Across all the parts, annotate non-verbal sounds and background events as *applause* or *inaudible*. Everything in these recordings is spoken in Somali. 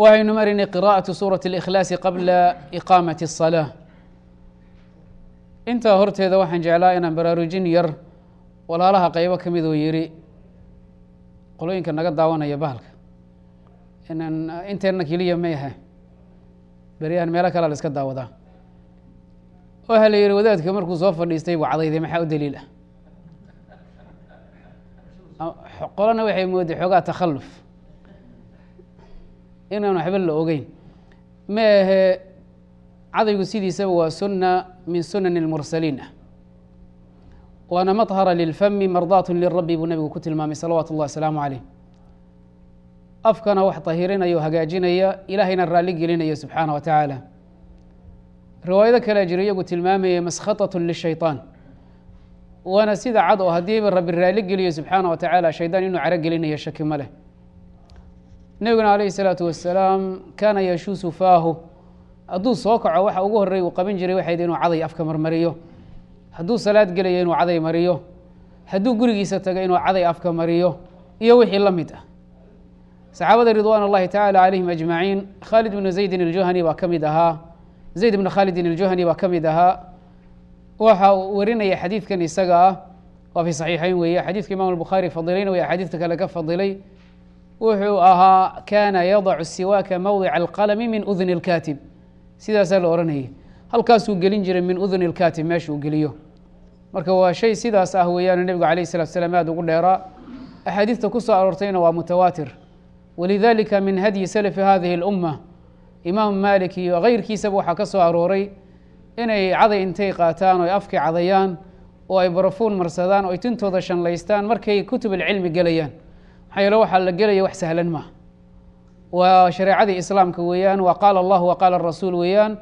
waxaynu marinay qiraa'atu suurati اlikhlaasi qabla iqaamati الsalaa intaa horteeda waxaan jeclaa inaan baraarujin yar walaalaha qeybo ka mid oo yidhi qolooyinka naga daawanaya bahalka inaan inteenna keliya ma yaha beryahan meelo kalea la iska daawadaa waxaa la yihi wadaadka markuu soo fadhiistay buu cadayday maxaa u daliil ah qolana waxay mooday xoogaa takhalluf inaan waxba la ogeyn ma ahe cadaygu sidiisaba waa sunna min sunani اlmursaliin ah waana maطhara lilfami mardaat lirabi buu nabigu ku tilmaamay salawaatu اllah asalaamu caleyh afkana wax طahirinaya o hagaajinaya ilahayna raalli gelinaya subxaana wa tacaala riwaayado kalea jira iyagu tilmaamaya maskhaطaة lishayطaan waana sida cad oo haddiiba rabi raalli geliyo subxaana wa tacaala shaydaan inuu caro gelinayo shaki ma leh nebiguna alayhi salaatu wasalaam kaana yashuusu faahu. Hadduu soo kaco waxa ugu horey uu qaban jiray waxayd inuu caday afka marmariyo. Hadduu salaad gelaya inuu caday mariyo. Hadduu gurigiisa tago inuu caday afka mariyo. Iyo wixii la mid ah. Saxaabada ridwaan اllahi tacaala calayhim ajmaciin khaalid bnu zaydin aljuhani baa ka mid ahaa. Zayd bnu khaalidin aljuhani baa ka mid ahaa. Waxa uu warinaya xadiidkan isaga ah waa fi saxiixeyn weeye. Xadiidka imam bukhaari fadileyna way axaadiidka kale ka fadilay wuxuu ahaa kana yadacu siwaaka mawdica alqalami min udni اlkaatib sidaasaa la ohanayay halkaasuu gelin jiray min udni اlkaatib meesha uu geliyo marka waa shay sidaas ah weeyaanu nebigu alayh الsalatu slaam aad ugu dheeraa axaadiista ku soo aroortayna waa mutawaatir walidalika min hadyi salafi hadihi اlumma imaamu malik iyo keyrkiisaba waxaa ka soo arooray inay caday intay qaataan o ay afkay cadayaan oo ay barafuun marsadaan oo ay tintooda shanlaystaan markay kutub alcilmi gelayaan maxaa yeele waxaa la gelaya wax sahlan maaha waa shareecadii islaamka weeyaan waa qaala allahu wa qaala rasuul weeyaan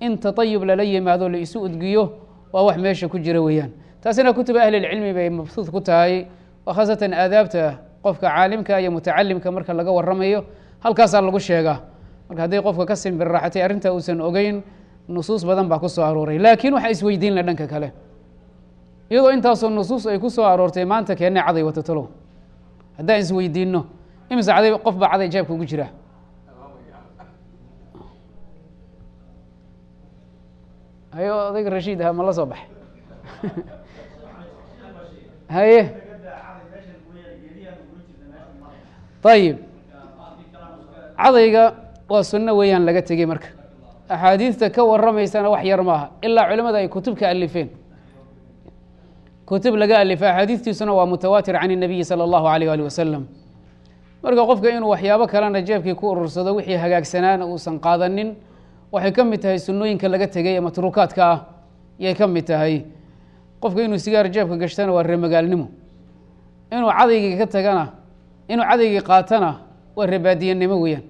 in taطayub lala yimaado la isu udgiyo waa wax meesha ku jira weeyaan. Taasina kutuba ahli lcilmi bay mabsuud ku tahay waa khaasatan aadaabta qofka caalimka iyo mutacalimka marka laga waramayo halkaasaa lagu sheegaa. Marka hadday qofka ka simbirraxatay arrintaa uusan ogeyn nusuus badan baa ku soo arooray. Laakiin waxaa isweydiin dhanka kale. Iyadoo intaasoo nusuus ay ku soo aroortay maanta keena caday wata talow haddaan isweydiino imise caday qof baa caday jeebka ugu jira. Haye odayga rashiid aha ma la soo baxay. *laughs* Haye. Ayib cadayga waa sunno weeyaan laga tegey marka. Axaadiidta ka waramaysana wax yar maaha ilaa culimada ay kutub ka alifeen kutub laga alifa axaadiistiisuna waa mutawaatir can الnabiyi salى اllahu alيyh ali wasalam marka qofka inuu waxyaabo kalena jeebkii ku urursado wixii hagaagsanaana uusan qaadanin waxay ka mid tahay sunooyinka laga tegay ee matruukaadka ah yay ka mid tahay qofka inuu sigaar jeebka gashtana waa reemagaalnimo inuu cadaygii ka tagana inuu cadaygii qaatana waa reebaadiyanimo weeyaan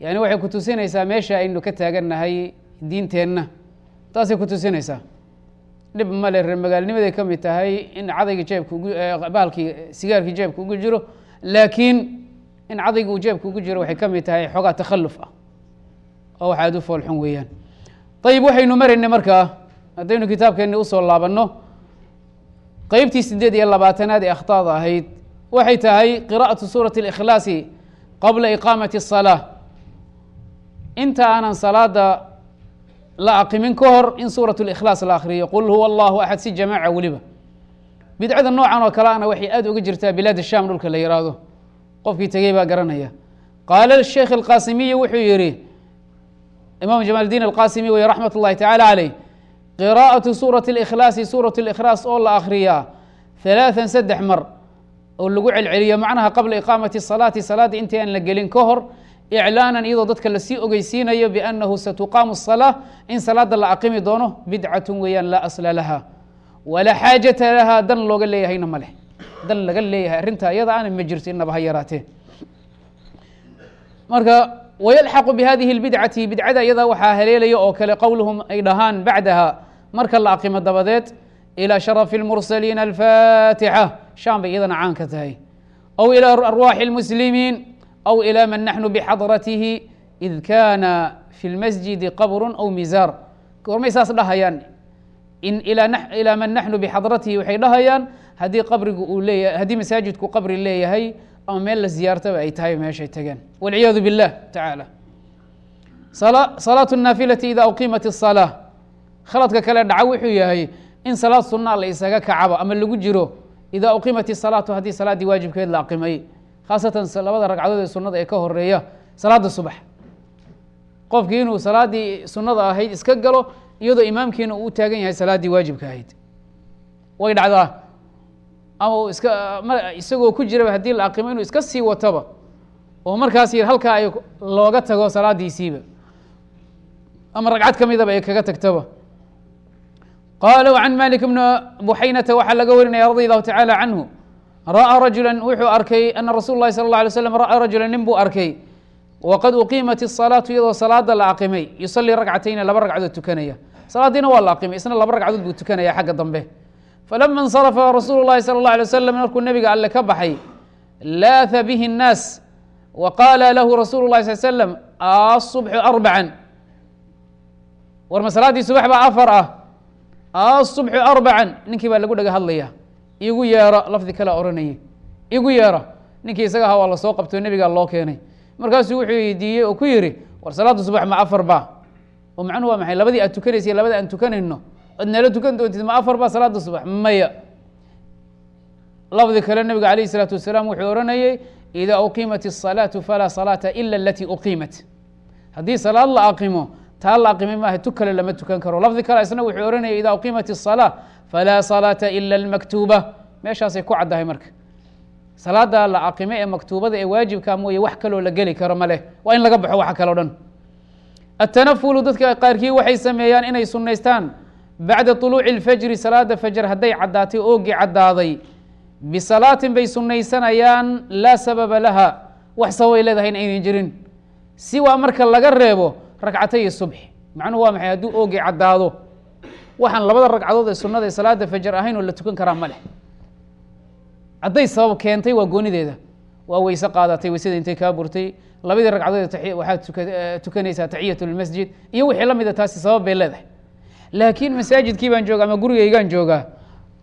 yani waxay ku tusinaysaa meesha aynu ka taagannahay diinteenna taasay ku tusinaysaa dhib male reemagaalnimaday ka mid tahay in cadayga jeebka ugu bahalkii sigaarkii jeebka ugu jiro laakiin in cadayga uu jeebka ugu jiro waxay ka mid tahay xoogaa takhalluf ah oo wax aada u foolxun weeyaan ayib waxaynu maraynay markaa haddaynu kitaabkeenni usoo laabanno qeybtii sideed iyo labaatanaad ee akhtaada ahayd waxay tahay qiraa'atu suurati اlikhlaasi qabla iqaamati الsalaa inta aanan salaada la aqimin ka hor in suuraة اlikhlaas la akriyo qul huwa allahu axad si jamaaca weliba bidcada noocan oo kale ana waxay aad uga jirtaa bilaad sham dhulka la yihaahdo qofkii tegey baa garanaya qaala sheekh اlqaasimiyi wuxuu yihi imaam jamaal diin alqasimi weye raxmat اllahi tacala caleyh qiraa'atu suurati اlikhlaasi suurat اlikhlaas oo la akhriyaa halaathan saddex mar oo lagu celceliyo macnaha qabla iqaamati salaati salaadda intii aan la gelin ka hor iclaanan iyadoo dadka lasii ogeysiinayo biannahu satuqaamu الsalaa in salaada la aqimi doono bidcatun weeyaan laa asla laha walaa xaajata lahaa dan looga leeyahayna ma leh dan laga leeyahay arrinta iyada aana ma jirto inaba ha yaraatee marka wayalxaqu bihadihi اlbidcati bidcada iyada waxaa haleelaya oo kale qowluhum ay dhahaan bacdaha marka la aqimo dabadeed ilى sharafi اlmursaliina alfaatixa shan bay iyadana caan ka tahay aw ilى arwaaxi اlmuslimiin aw ilى man naxnu bxadratihi id kana fi اlmasjidi qabru aw mizaar goormay saas dhahayaan in ilaa man naxnu bxadratihi waxay dhahayaan haddii qabrigu uu leeyahay haddii masaajidku qabri leeyahay ama meel la ziyaartaba ay tahay meeshay tageen walciyaadu biاllah tacaala salaatu naafilati ida uqimat الsalaa khaladka kale dhaca wuxuu yahay in salaad sunaa la isaga kacaba ama lagu jiro ida uqimat الsalaatu haddii salaaddii waajibkeed la aqimay khaasatan labada ragcadood ee sunada ee ka horreeya salaada subax. Qofkii inuu salaaddii sunada ahayd iska galo iyadoo imaamkiina uu u taagan yahay salaaddii waajibka ahayd. Way dhacdaa. Ama iska isagoo ku jiraba haddii la aqimo inuu iska sii wataba oo markaas halkaa ay looga tago salaadiisiiba ama ragcad ka midaba ay kaga tagtaba. Qaala can malik bna buxaynata waxaa laga warinaya radi allahu tacaala canhu ra'a rajula wuxuu arkay ana rasul lahi sal la alay slam ra'a rajula nin buu arkay. Waqad uqiimat isalaatu iyadoo salaada la aqimay. Yusalii ragcatayni laba ragcadood tukanaya. Salaadiina waa la aqimay isna laba ragcadood buu tukanaya xagga dambe. Falama insarafa rasuulu lahi sala اllah alay wasalam markuu nebiga alle ka baxay laatha bihi اnnaas wa qaala lahu rasuulu lahi sal slam asubxu arbacan war ma salaaddii subax baa afar ah? Asubxu arbacan ninkii baa lagu dhaga hadlaya igu yeero lafdi kale oranayay igu yeero ninkii isaga ahaa waa la soo qabtoo nebigaa loo keenay. Markaasuu wuxuu weydiiyey oo ku yidhi war salaadda subax ma afar ba oo macnuhu waa maxay? Labadii aad tukanaysa labada aan tukanayno oad nala tukan doontid ma afar ba salaada subax? Maya. Lafdi kale nebiga alayh isalaatu wasalaam wuxuu oranayey ida uqiimat الsalaatu falaa salaata ila alatii uqiimat. Haddii salaad la aqimo taa la aqimay maaha tu kale lama tukan karo lafdi kale isna wuxuu ohanayay ida uqiimat الsalaa falaa salaata ila اlmaktuuba meeshaasay ku caddahay marka salaada la aqime ee maktuubada ee waajibka mooye wax kaloo la geli karo ma leh waa in laga baxo waxa kaleo dhan atanafulu dadka qaarkii waxay sameeyaan inay sunaystaan bacda طuluuci اlfajri salaada fajr hadday caddaatay oogii caddaaday bisalaatin bay sunaysanayaan laa sababa laha wax sababay leedahayna aynan jirin siwaa marka laga reebo ragcatay subxi. Macnuhu waa maxay? Hadduu oogii caddaado waxaan labada ragcadood ee sunada ee salaada fajar ahayn oo la tukan karaa ma leh. Hadday sabab keentay waa goonideeda. Waa weyse qaadatay weysada intay kaa burtay. Labadii ragcadood waxaad tukanaysaa taxiyat lmasjid iyo wixii la mida taasi sabab bay leedahay. Laakiin masaajidkii baan jooga ama gurigaygaan joogaa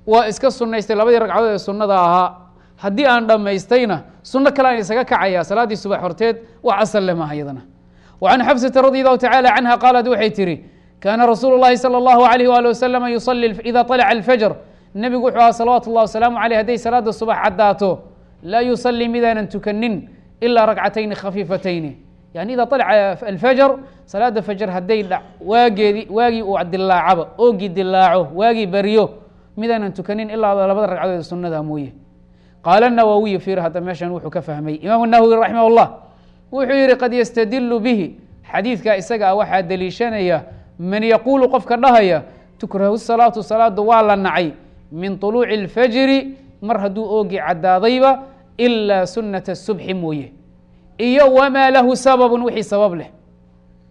waa iska sunaystay labadii ragcadood ee sunada ahaa. Haddii aan dhammaystayna suno kale aan isaga kacaya salaaddii subax horteed wax asal leh maaha iyadana wa can xafsata radi allahu tacala canha qaalat waxay tihi kaana rasuulu llahi salى allahu alayh wali wasalama yusali ida طalaca alfajr nebigu wuxuu aha salawatu اllah wasalaamu aleyh hadday salaada subax caddaato laa yusalii midaanan tukanin ilaa ragcatayni khafiifatayni yani ida طalaca alfajr salaada fajr hadday dha waageedii waagii uu dilaacaba oogii dilaaco waagii baryo midaanan tukanin ilaa labada ragcadood sunada mooye qaala nawawiyu fiir hadda meeshan wuxuu ka fahmay imaamu nawowi raximah اllah wuxuu yihi qad ystadilu bihi. Xadiidka isaga ah waxaa deliishanaya man yaquulu qofka dhahaya tukrahu salaatu salaadu waa la nacay. Min طuluuci اlfajri mar hadduu oogii caddaadayba ilaa sunata subxi mooye. Iyo wamaa lahu sababun wixii sabab leh.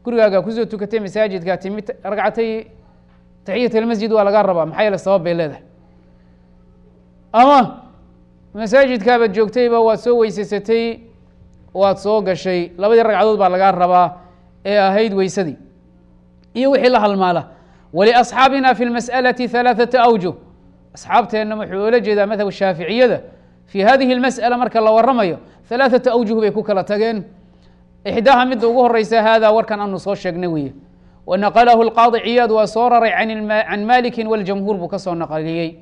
Gurigaagaa ku soo tukatay masaajidkaa timid ragcatay taxiyat almasjid waa lagaa rabaa. Maxaa yeele sabab bay leedahay. Ama masaajidkaabaad joogtayba waad soo weysaysatay waad soo gashay labadii ragcadood baa lagaa rabaa ee ahayd weysadii iyo wixii la halmaala waliasxaabina fi lmas'alati halaaثata awjuh asxaabteenna wuxuu oola jeedaa madhab shaaficiyada fi hadihi اlmasأala marka la waramayo halaaثata awjuh bay ku kala tageen ixdaaha midda ugu horeysa hada warkan aanu soo sheegnay weye wanaqalahu اlqaadi ciyaad waa soo raray can maliki wاljamhuur buu ka soo naqliyey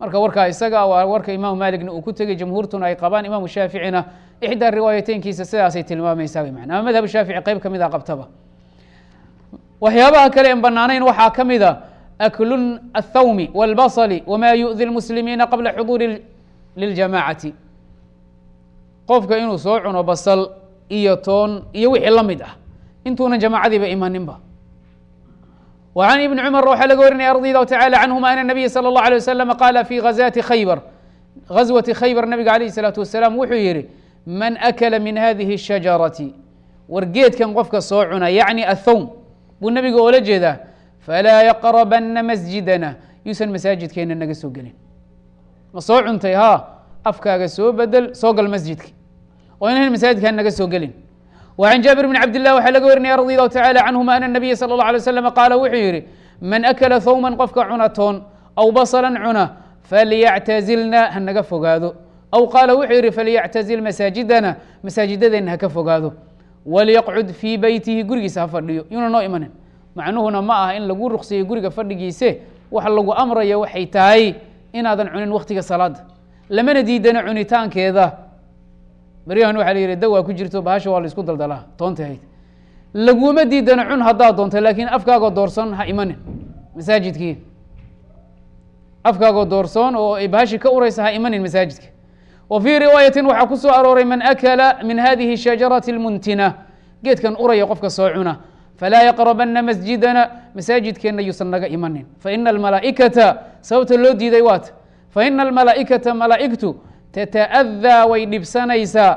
marka warkaa isaga waa warka imaamu malikna uu ku tegey jamhuurtuna ay qabaan imaamu shaaficina ixdaa riwaayateynkiisa sidaasay tilmaamaysaa wy mana ama madhab shaafici qeyb ka mid a qabtaba waxyaabaha kale en banaanayn waxaa ka mid a aklu aلthawmi wاlbasli wma yu'di اlmuslimiina qabla xuduuri liljamacati qofka inuu soo cuno basal iyo toon iyo wixii la mid ah intuunan jamaacadiiba imaninba wa can ibni cumar waxaa laga warinaya radi allahu tacala canhuma ana nabiya salى اllah alيه waslama qaala fi gazati khaybar gazwati khaybar nabiga alayh الsalaatu wasalaam wuxuu yihi man akla min hadihi الshajarati war geedkan qofka soo cuna yacni athawm buu nabiga oola jeedaa falaa yaqrabana masjidana yuusan masaajidkeena naga soo gelin ma soo cuntay haa afkaaga soo bedel soo gal masjidka oo inayn masaajidkaan naga soo gelin can jaabir bn cabd llah waxaa laga warinaya radi allahu tacala canhuma ana nabiya salى اllah alay waslam qaala wuxuu yihi man akala thawman qofka cuna toon aw basalan cuna falyactazilna ha naga fogaado aw qaala wuxuu yihi falyactazil masaajidana masaajidadeenna ha ka fogaado walyaqcud fii beytihi gurigiisa ha fadhiyo yuuna noo imanin macnuhuna ma aha in lagu ruqseeyo guriga fadhigiise waxa lagu amraya waxay tahay inaadan cunin waktiga salaada lamana diidano cunitaankeeda baryahan waxa la yihi dawaa ku jirto bahasha waa la isku daldalaa. Toonta hayd. Laguma diidano cun haddaad doonto laakiin afkaagoo doorsoon ha imanin. Masaajidkii. Afkaagoo doorsoon oo ay ka ureysa ha imanin masaajidka wa fii riwaayatin waxaa ku soo arooray man akala min hadihi shajarati اlmuntina geedkan uraya qofka soo cuna. Falaa yaqrabana masjidana. Masaajidkeenna yuusan naga imanin. Faina almalaa'ikata sababta loo diiday waata faina almalaa'ikata malaa'igtu tata'adaa way dhibsanaysaa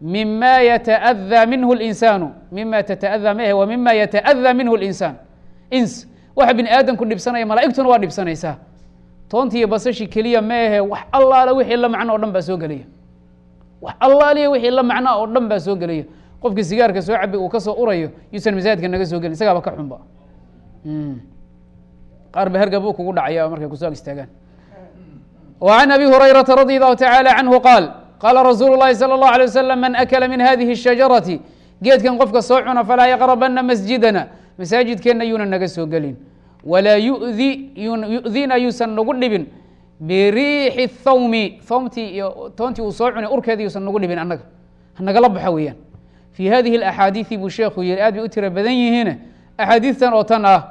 mima yata'adaa minhu اlinsaanu mima tata'adaa ma wa mima yata'adaa minhu اlinsaan ins waxa bini aadamku dhibsanaya malaa'igtuna waa dhibsanaysaa toonti iyo basashi keliya ma ahe wax allaala wixii la macno o dhan baa soo gelaya wax allaaliya wixii la macno oo dhan baa soo gelaya qofka sigaarka soo cabi uu ka soo urayo yuusan masaajidka naga soo gelin isagaaba ka xunba qaar ba hergab uu kugu dhacaya markay ku soo ag istaagaan wa can abi hurayrata radi allahu tacala canhu qaal qaala rasuulu llahi salى اllahu alay wasalam man akala min hadihi الshajarati geedkan qofka soo cuna falaa yaqrabana masjidana masaajidkeenna yuuna naga soo gelin walaa yudi yu'dina yuusan nagu dhibin biriixi thawmi thawmtii iyo toontii uu soo cunay urkeeda yuusan nagu dhibin annaga hanagala baxo weeyaan fii hadihi alaxaadiidi buu sheekhu yihi aad bay u tiro badan yihiine axaadiistan oo tan ah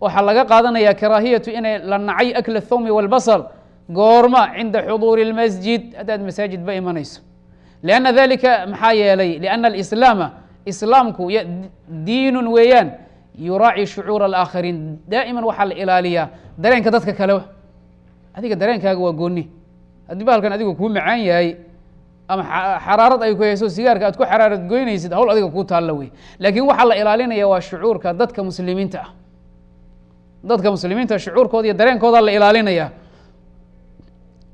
waxaa laga qaadanayaa karaahiyatu inay la nacay akla thawmi walbasal goorma cinda xuduuri اlmasjid haddaad masaajid ba imanayso. Lianna dalika maxaa yeelay? Lianna alislaama islaamku diinun weeyaan yuraaci shucuura alaakhariin daa'iman waxaa la ilaaliyaa dareenka dadka kale adiga dareenkaaga waa gooni haddii bahalkan adigu kuu macaan yahay ama xaraarad ay ku hayso sigaarka aad ku xaraarad goynaysid hawl adiga kuu taalla wey. Laakiin waxaa la ilaalinaya waa shucuurka dadka muslimiinta ah. Dadka muslimiinta shucuurkooda iyo dareenkooda la ilaalinaya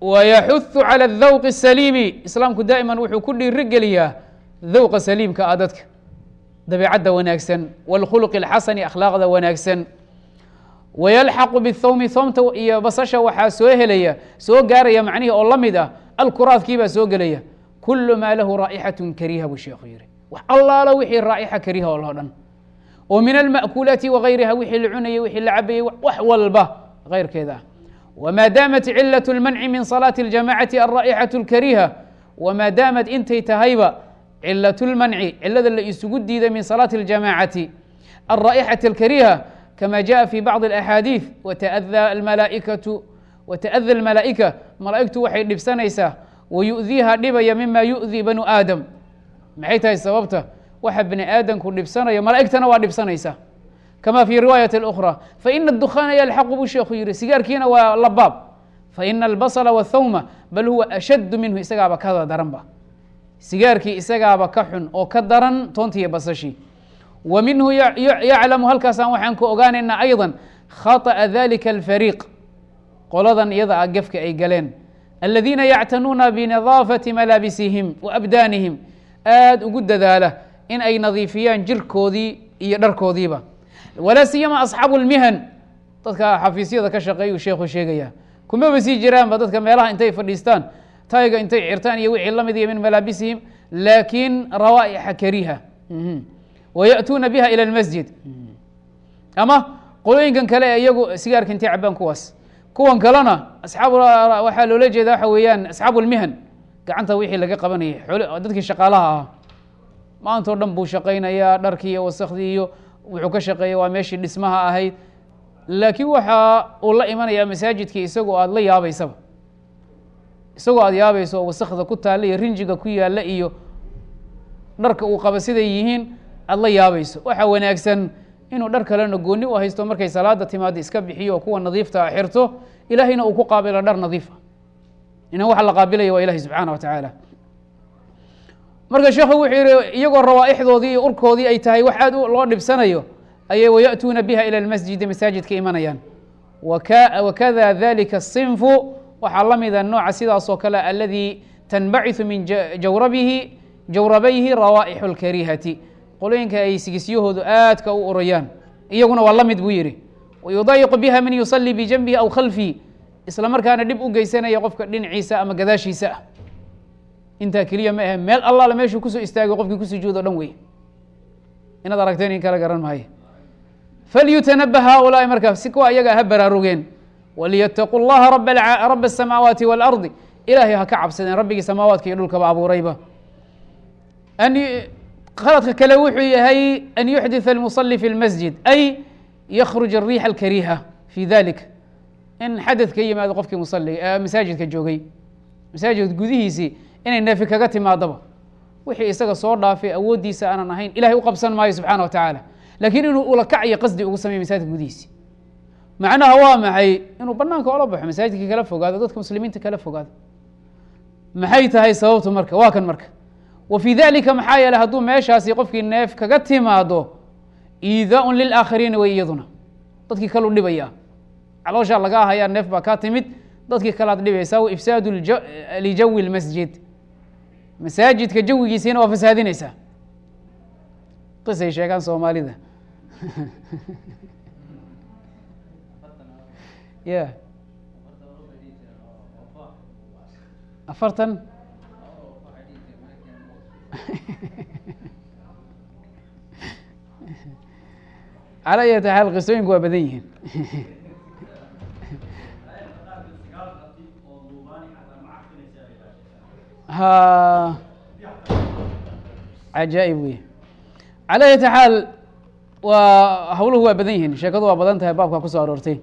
wayaxuhu calى اdawqi الsaliimi islaamku daa'iman wuxuu ku dhiiri geliyaa dawqa saliimka ah dadka dabeecadda wanaagsan wاlkhuluq اlxasani akhlaaqda wanaagsan wayalxaqu bithawmi thomta iyo basasha waxaa soo helaya soo gaaraya macnihii oo la mid ah alkuraadkii baa soo gelaya kulu maa lahu raa'ixaة kariha buu sheekhu yihi wax allaalo wixii raa'ixa kariha oo loo dhan oo min alma'kuulaati wagayriha wixii la cunayay wixii la cabayey wax walba keyrkeeda ah wma daamat cilaة اlmanci min salaati اljamacati alraa'ixaة اlkariha wmaa daamad intay tahayba cilaة اlmanci cilada la isugu diiday min salaati اljamacati alraa'ixaةi اlkariha kama jaءa fi bacضi اlaxaadiiث wata'ada almalaaikatu wata'ada almalaa'ika malaa'igtu waxay dhibsanaysaa wayu'diiha dhibaya mima yu'dii banu aadam maxay tahay sababta waxa bini aadamku dhibsanaya malaa'igtana waa dhibsanaysaa kama fi riwaayaة اأkrى faina الdukhaana yalxaqu buu sheekhu yihi sigaarkiina waa labaab faina albasla wاthawma bal huwa ashad minhu isagaaba ka daranba sigaarkii isagaaba ka xun oo ka daran toontiiyo basashii wa minhu yaclamu halkaasaan waxaan ku ogaanaynaa ayضا khaطأa dalika اlfariiq qoladan iyada a gefka ay galeen aladiina yactanuuna binadaafati malaabisihim wa abdaanihim aad ugu dadaala in ay nadiifiyaan jirkoodii iyo dharkoodiiba walaa siyama asxaabu lmihan dadka xafiisyada ka shaqeeyu sheekhu sheegaya. Kumaba sii jiraanba dadka meelaha intay fadhiistaan. Tayga intay cirtaan iyo wixii la mid iyo min malaabisihim laakiin rawaa'ixa kariha mhm. wa ya'tuuna biha ila lmasjid mhm. ama qolooyinkan kale ee iyagu sigaarka intay cabaan kuwaas. Kuwan kalena asxaabu waxaa loola jeeda waxa weeyaan asxaabu gacanta wixii laga qabanayay dadkii shaqaalaha ah maantao dhan buu shaqaynayaa dharkii iyo wasakhdii iyo wuxuu ka shaqeeyey waa meeshii dhismaha ahayd. Laakiin waxa uu la imanayaa masaajidkii isagoo aada la yaabaysaba. Isagoo aada yaabayso oo wasakda ku taalla iyo rinjiga ku yaalla iyo dharka uu qaba siday yihiin aada la yaabayso. Waxaa wanaagsan inuu dhar kalena gooni u haysto markay salaada timaado iska bixiyo oo kuwa nadiifta a xirto ilaahayna uu ku qaabilo dhar nadiifa inan waxa la qaabilaya waa ilahi subxaana wa tacaala marka sheekhu wuxuu yihi iyagoo rawaaixdoodii iyo urkoodii ay tahay wax aad loo dhibsanayo ayay waya'tuuna biha ila lmasjidi masaajidka imanayaan wakada dalika الصinfu waxaa la mida nooca sidaas oo kale aladii tanbaciثu min jawrabihi jawrabayhi rawaaixu اlkarihati qolooyinka ay sigisyahoodu aadka u urayaan iyaguna waa la mid buu yihi wayudayiqu biha man yusalii bijanbihi aw khalfihi isla markaana dhib u geysanaya qofka dhinaciisa ama gadaashiisa ah intaa keliya ma ahe meel allaale meeshuu ku soo istaagay qofkii ku sujuud o dhan wey inaad aragteen in kala garan maayo falyutanabah haaulaai markaa si kuwa ayaga ha baraarugeen. Waliyataquu llaha raba asamaawaati waalardi ilaahay ha ka cabsadeen rabbigii samaawaadka iyo dhulkaba abuurayba. An khaladka kale wuxuu yahay an yuxditha almusali fi lmasjid ay yakruj ariixa alkariiha fi dalik in xadad ka yimaado qofkii musali masaajidka joogay. Masaajid gudihiisii inay neefi kaga timaadaba. Wixii isaga soo dhaafay awooddiisa aanan ahayn ilahay u qabsan maayo subxana wa tacaala laakiin inuu ulakac iyo qasdi ugu sameyo masaajidka gudihiisi macnaha waa maxay? Inuu banaanka ola baxo masaajidka kala fogaado dadka muslimiinta kala fogaado. Maxay tahay sababtu marka? Waa kan marka. Wa fii dalika maxaa yeeley hadduu meeshaasi qofkii neef kaga timaado iidaaun lilaakhariina wey iyaduna. Dadkii kalu dhibaya calooshaa lagaa hayaa neef baa kaa timid dadkii kalaad dhibaysaa wa ifsaadu lijawi lmasjid masaajidka jawigiisiina waa fasaadinaysaa. Qisay sheegaan soomaalida. *laughs* Ya afartan? *laughs* Cala ayati xaal qisooyinku waa badan yihiin *laughs* ha cajaa-ib wey cala ayati xaal waa hawluhu waa badan yihiin sheekadu waa badan tahay baabkaa kusoo aroortay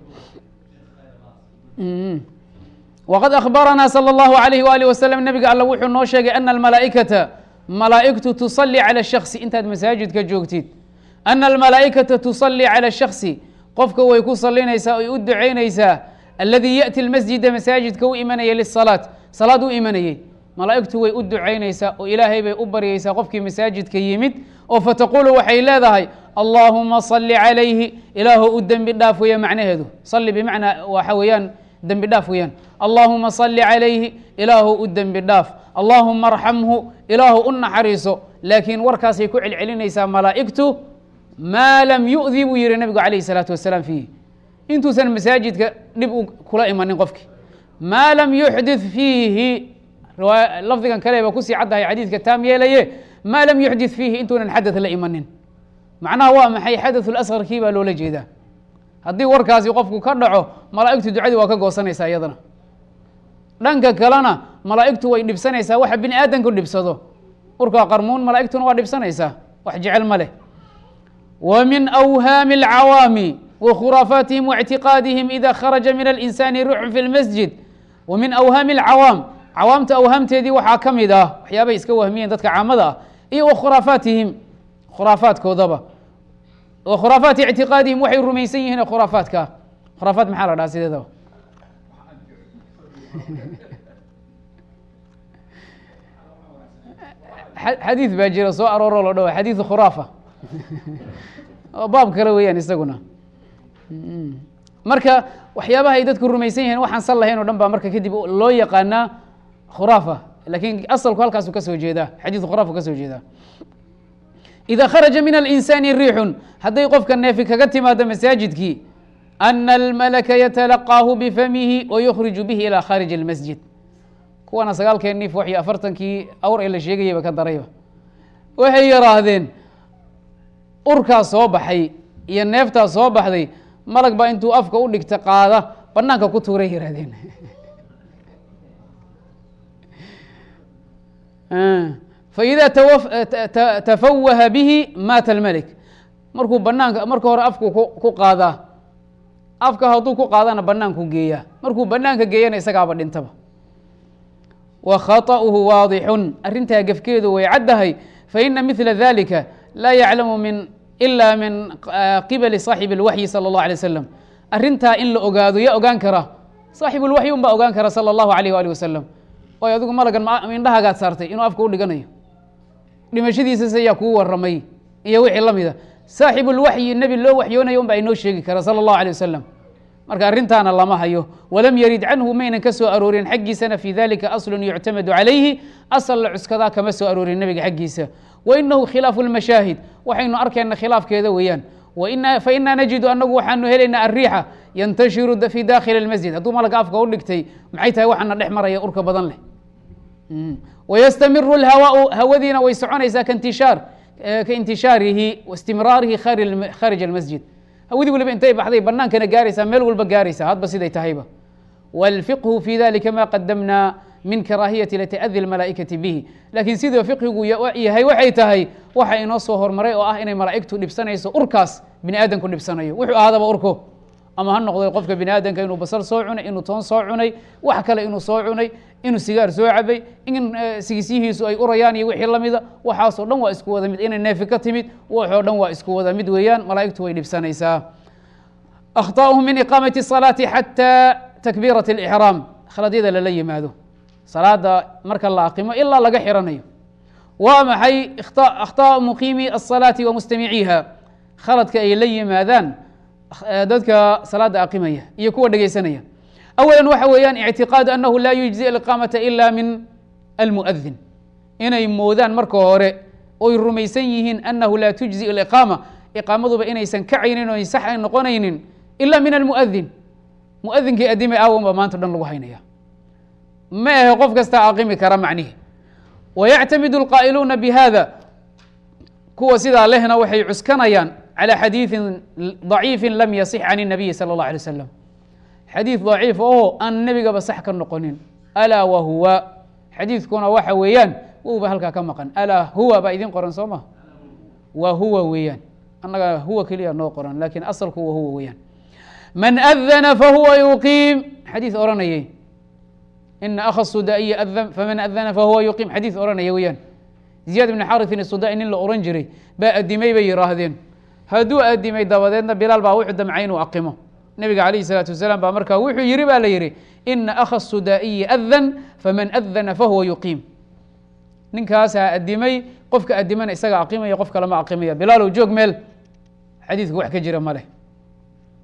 wqad akhbaranaa salى اllahu alayh waalih waslm nabiga alla wuxuu noo sheegay ana almalaa'ikata malaa'igtu tusalli calى shaksi intaad masaajidka joogtid ana almalaa'ikata tusalli calى shaksi qofka way ku salinaysaa oy u ducaynaysaa aladii yaأti lmasjida masaajidka u imanaya lisalaat salaad u imanayey malaa'igtu way u ducaynaysaa oo ilaahay bay u baryaysaa qofkii masaajidka yimid oo fataqulu waxay leedahay allaahuma salli calayhi. Ilaahu u dembi dhaaf weya macnaheedu. Salli bimacnaa waxa weeyaan dembi dhaaf weeyaan. Allaahuma salli calayhi. Ilaahu u dembi dhaaf. Allaahuma arxamhu. Ilaahu u naxariiso. Laakiin warkaasay ku celcelinaysaa malaa'igtu maa lam yu'di buu yihi nabigu calayhi salaatu wasalaam fiihi. Intuusan masaajidka dhib u kula imanin qofki. Maa lam yuxdith fiihi lafdigan kale ba ku sii caddahay xadiidka taam yeelaye maa lam yuxdit fiihi intuunan xadad la imanin. Macnaha waa maxay xadadu lasqarkii baa loola jeedaa? Haddii warkaasi qofku ka dhaco malaa'igtu ducadii waa ka goosanaysaa iyadana. Dhanka kalena malaa'igtu way dhibsanaysaa waxa bini aadamku dhibsado. Urkaa qarmuun malaa'igtuna waa dhibsanaysaa. Wax jecel ma leh. Wa min awhaami alcawaami wa khuraafaatihim waictiqaadihim ida kharaja min alinsaani ruuxun fi lmasjid wa min awhaami alcawaam cawaamta awhaamteedii waxaa ka mid ah waxyaabay iska wahmiyeen dadka caamada ah iyo wa khuraafaatihim khuraafaadkoodaba wa khuraafaati ictiqaadihim waxay rumaysan yihiin khuraafaadka. Khuraafaat maxaa la dhaha sideedaba? Xadiid baa jira soo arooroo la dhaho xadiidu khuraafa. Oo baab kale weeyaan isaguna. Marka waxyaabaha ay dadku rumaysan yihiin waxaan sal lahayn o dhan baa marka kadib loo yaqaanaa khuraafa laakiin asalku halkaasu ka soo jeedaa xadiidu khuraafa ka soo jeedaa. Ida kharaja min alinsani riixun hadday qofka neefi kaga timaado masaajidkii ana almalaka yatalaqaahu bifamihi wa yukhriju bihi ilaa khaariji اlmasjid kuwana sagaalkee niif waxyo afartankii awr ee la sheegayaba ka darayba. Waxay yidhaahdeen urkaa soo baxay iyo neeftaa soo baxday malag baa intuu afka u dhigta qaada banaanka ku tuuray yihaahdeen *laughs* faida tafawaha bihi maata almelik markuu banaanka marka hore afku ku qaadaa afka hadduu ku qaadana banaanku geeyaa markuu banaanka geeyana isagaaba dhintaba wa khaطأuhu waadixun arrintaa gefkeedu way caddahay faina mila dalika laa yaclamu min ila min qibali صaaxibi اlwaxyi salى اllah alay wasalam arrintaa in la ogaado ya ogaan kara saaxibu lwaxyi un baa ogaan kara salى اllahu alayh ali wasalam way adigu malagan mindhahaagaad saartay inuu afka udhiganayo dhimashadiisase ayaa kuu waramay iyo wixii la mida ah. saaxibulwaxyi nebi loo waxyoonaya unba inoo sheegi kara sala allahu alay wasalam marka arrintaana lama hayo. Walam yarid canhu maynan ka soo aroorin xaggiisana fii dalika aslun yuctamadu calayhi. Asal la cuskadaa kama soo aroorin nebiga xaggiisa. Wa inahu khilaafu lmashaahid waxaynu arkayna khilaafkeeda weeyaan. Fainaa najidu anagu waxaanu helaynaa ariixa yantashiru fi daakhili masjid. Hadduu malaga afka u dhigtay maxay tahay waxaana dhex maraya urka badan leh? Wayastamiru lhawaau hawadiina way soconaysaa kaintishaar kaintishaarihi waistimraarihi kharij almasjid hawadii waliba intay baxday banaankana gaaraysaa meel walba gaaraysa hadba siday tahayba wاlfiqhu fi dalika ma qadamna min karaahiyati lataadi اlmalaa'ikati bihi laakiin siduu fiqhigu yahay waxay tahay waxa inoo soo hormaray oo ah inay malaa'igtu dhibsanayso urkaas bini aadamku dhibsanayo wuxuu ahaadaba urko ama ha noqday qofka bini aadamka inuu basal soo cunay inuu toon soo cunay wax kale inuu soo cunay inuu sigaar soo cabay in sigisyihiisu ay urayaan iyo wixii lamida waxaasoo dhan waa isku wada mid inay neefi ka timid waxoo dhan waa isku wada mid weeyaan malaa'igtu way dhibsanaysaa akhطaؤuhum min iqaamati الصalaati xatى takbiiraة اlإxraam khaladyada lala yimaado salaada marka la aqimo ilaa laga xiranayo waa maxay akhطاء muqiimi الصalaati wa mustamiciiha khaladka ay la yimaadaan dadka salaada aqimaya iyo kuwa dhegeysanaya awala waxa weeyaan ictiqaadu anahu laa yujzi iqaamata ila min almuadin inay moodaan marka hore oy rumaysan yihiin anahu laa tujzi iqaama iqaamaduba inaysan kacaynin o sax ay noqonaynin ila min almuadin muadinkii adimay aawan baa maanta dhan lagu haynaya ma ahe qof kasta aqimi kara macnihi. Wayactamidu alqaa'iluuna bihada kuwa sidaa lehna waxay cuskanayaan calى xadiiثi ضaciifi lam yasix can الnabiyi salى اllah alay slam xadiid daciif oo aan nebigaba sax ka noqonin alaa wa huwa xadiidkuna waxa weeyaan wowba halkaa ka maqan alaa huwa baa idin qoran soo ma wa huwa weeyaan annaga huwa keliya noo qoran lakin asalku wa huwa weeyaan man adana fahuwa yuqiim xadiid oranayay ina akha sudaiya adn faman adana fahuwa yuqiim xadiid oranaya weeyaan ziyaad bn xariثin sudai nin la oran jiray baa adimay bay yihaahdeen hadduu adimay dabadeedna bilaal baa wuxuu damcay inuu aqimo. Nebiga calayh الsalaatu wasalaam baa markaa wuxuu yihi ba la yihi ina akha sudaa'iyi adan faman adana fahuwa yuqiim. Ninkaasaa adimay qofka adimana isaga aqimaya qof kalema aqimaya. Bilaalow joog meel. Xadiidku wax ka jira maleh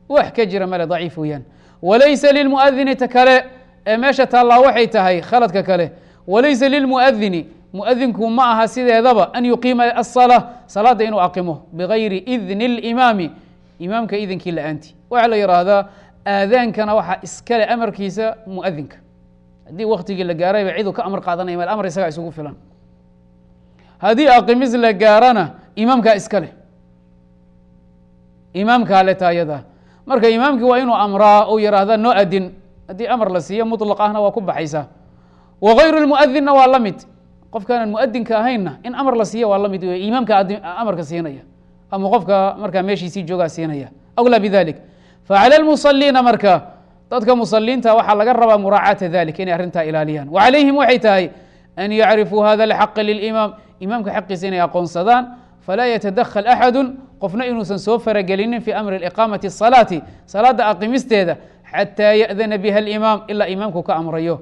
wax ka jira male daciif weeyaan. Walaysa lilmuadini ta kale ee meesha taallaa waxay tahay khaladka kale. Walaysa lilmuadini muadinku ma aha sideedaba an yuqiima aلsalaa salaada inuu aqimo bigayri idni اlimaami imaamka idinkii la-aanti waxaa la yidhaahdaa aadaankana waxaa iskale amarkiisa muadinka haddii waktigii la gaarayba ciduu ka amar qaadanaya mal amar isagaa isugu filan haddii aqimis la gaarana imaamkaa iskale imaamkaa le taayada marka imaamkii waa inuu amraa ou yidhaahda noo adin haddii amar la siiyo muطlaq ahna waa ku baxaysaa wagayru اlmuadinna waa la mid qofkaanan muadinka ahaynna in amar la siiya waa la mid wey imaamka amarka siinaya ama qofka markaa meeshiisii joogaa siinaya awlaa bidalik facalى اlmusaliina marka dadka musaliinta waxaa laga rabaa muraacaata dalik inay arrintaa ilaaliyaan wa calayhim waxay tahay an yacrifuu hada اlxaqa lilimaam imaamka xaqiisa inay aqoonsadaan falaa yatadakl axadu qofna inuusan soo faragelinin fi amri iqaamati الsalaati salaada aqimisteeda xataa yaأdana biha اlimaam ilaa imaamku ka amrayo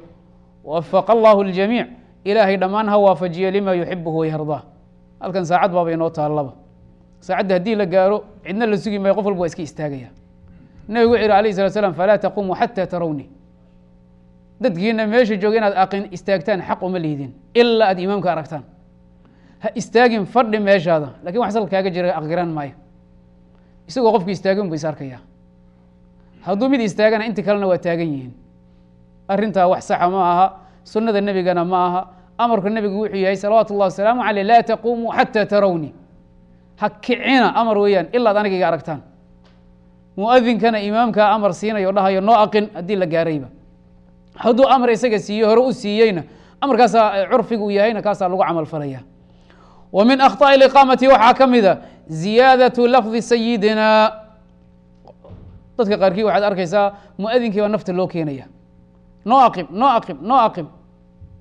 wafaqa allahu اljamiic ilaahay dhammaan ha waafajiyo lima yuxibuhu wayardaa halkan saacad baaba inoo taallaba. Saacadda haddii la gaaro cidna la sugi maayo qof walba waa iska istaagaya. Nebigu wuxu yihi alayh salat slam falaa taquumuu xata tarawni. Dadkiina meesha jooga inaad aqin istaagtaan xaq uma lihdin ilaa aad imaamka aragtaan. Ha istaagin fadhi meeshaada laakiin wax sal kaaga jira aqiraan maayo. Isagoo qofku istaagin bu is arkaya hadduu mid istaagana inti kalena waa taagan yihiin. Arrintaa wax saxa ma aha sunada nebigana ma aha amarku nebigu wuxuu yahay salawaatu اllah wasalaamu aleyh laa taquumuu xata tarawni ha kicina amar weeyaan ilaad aniga iga aragtaan muadinkana imaamkaa amar siinayo dhahayo noo aqin haddii la gaarayba hadduu amar isaga siiyo hore u siiyeyna amarkaasaa curfiga uu yahayna kaasaa lagu camal falaya wa min akhطaءi اliqaamati waxaa ka mida ziyaadaةu lafdi sayidina dadka qaarkii waxaad arkaysaa muadinkii baa nafta loo keenaya noo aqim noo aqim noo aqim.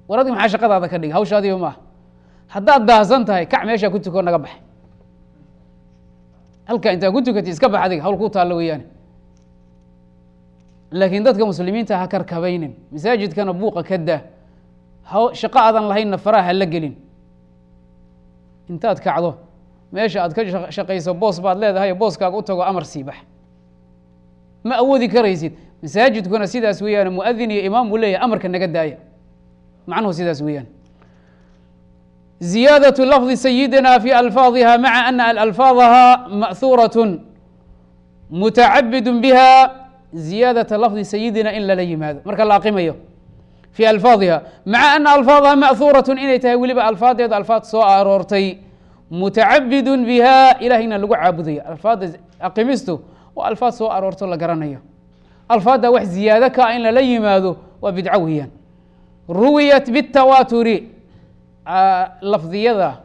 War adig maxaa shaqadaada ka dhiga hawshaadiiba maaha haddaad daahsan tahay kac meeshaa ku tuko naga bax halkaa intaa ku tukatay iska bax adiga hawl ku taalla weeyaane. Laakiin dadka muslimiinta ha karkabaynin. Masaajidkana buuqa ka daa. Ha shaqo aadan lahaynna faraha ha la gelin. Intaad kacdo meesha aad ka shaqayso boos baad leedahay booskaaga u tago amar sii bax. Ma awoodi karaysid masaajidkuna sidaas weeyaan muadin iyo imaam buu leeyahay amarka naga daaya macnuhu sidaas weeyaan ziyaadaة lafdi sayidina fi alfaadiha maca ana alfaadaha ma'huuraة mutacabid biha ziyaadaةa lafdi sayidina in lala yimaado marka la aqimayo fi alfaadiha maca ana alfaadaha ma'huuraة inay tahay weliba alfaadeeda alfaad soo aroortay mutacabid biha ilahayna lagu caabudayo alfaada aqimistu waa alfaad soo aroorto la garanayo alfaadda wax ziyaado ka ah in lala yimaado waa bidco weeyaan ruwiyat bالtawaaturi lafdiyada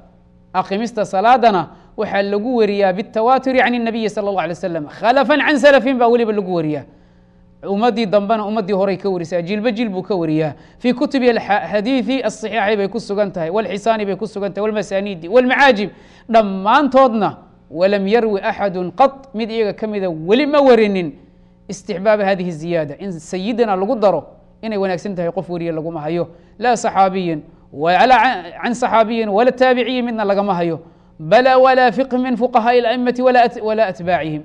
aqimista salaadana waxaa lagu wariyaa bالtawaaturi can الnabiyi salى الlaه alay slam khalafan can salafin baa weliba lagu wariyaa ummadii dambena ummadii horay ka warisaa jilba jil buu ka wariyaa fii kutubi xadiiثi aصaxiixi bay ku sugan tahay wاlxisaani bay ku sugan tahay wاlmasanidi wاlmacaajib dhammaantoodna walam yarwi axadu qaط mid iyaga ka mida weli ma warinin istixbaaba hadihi ziyaada. In sayidina lagu daro inay wanaagsan tahay qof weriye laguma hayo. Laa saxaabiyin can saxaabiyin wala taabiciyin midna lagama hayo. Bala walaa fiqhi min fuqahaai اla'imati walaa atbaacihim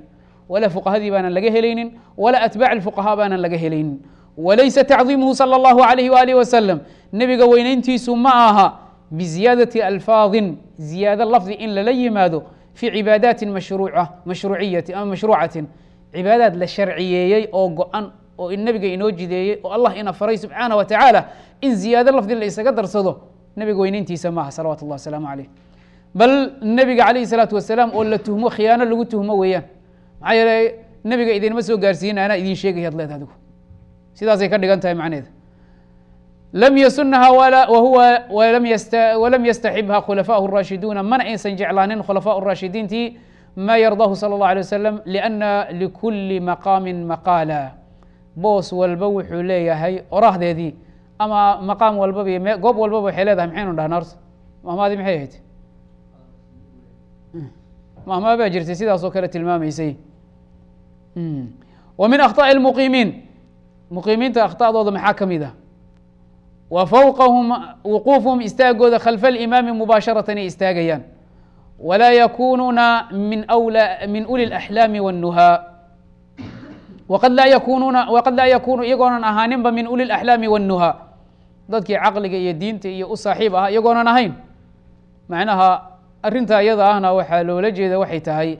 walaa fuqahadii baanan laga helaynin walaa atbaaci fuqahaa baanan laga helaynin. Walaysa tacdiimuhu salى اllahu alayh waalih wasalam nebiga weynayntiisu ma aha biziyaadati alfaadin ziyaado lafdi in lala yimaado fii cibaadaati mashruucati ama mashruucatin cibaadaad la sharciyeeyey oo go-an oo nebiga inoo jideeyey oo allah ina faray subxaanah wa tacaala in ziyaado lafdi la isaga darsado nebiga weynayntiisa maaha salawatu اllah wasalaamu calayh bal nebiga calayhi salaatu wasalaam oo la tuhmo khiyaano lagu tuhmo weeyaan maxaa yeele nebiga idinma soo gaarsiin anaa idin sheegayaad leed adigu sidaasay ka dhigan tahay macneeda lam yasunaha wahuwa walam yastaxibha khulafaaء الraashiduuna mana aysan jeclaanin khulafaaء الraashidiintii ma yardaahu salى الlaه alيه wasalam liأna likuli maqaami maqaala boos walba wuxuu leeyahay orahdeedii ama maqaam walbaba goob walbaba waxay leedahay maxaynu dhahnaa horta mahmaadii maxay ahayd mahmaa baa jirtay sidaas oo kale tilmaamaysay wa min akhطaءi اlmuqiimiin muqiimiinta akhta'dooda maxaa ka mid ah wa fowqahum wuquufuhum istaagooda khalfa alimaami mubaasharatan ay istaagayaan walaa yakunuuna min wla min uli اlaxlaami wاnnuhaa waqad laa yakunuuna waqad laa yakunu iyagoonan ahaaninba min uli اlaxlaami wاnnuhaa dadkii caqliga iyo diinta iyo u saaxiib ahaa iyagoonan ahayn macnaha arrinta iyada ahna waxaa loola jeeda waxay tahay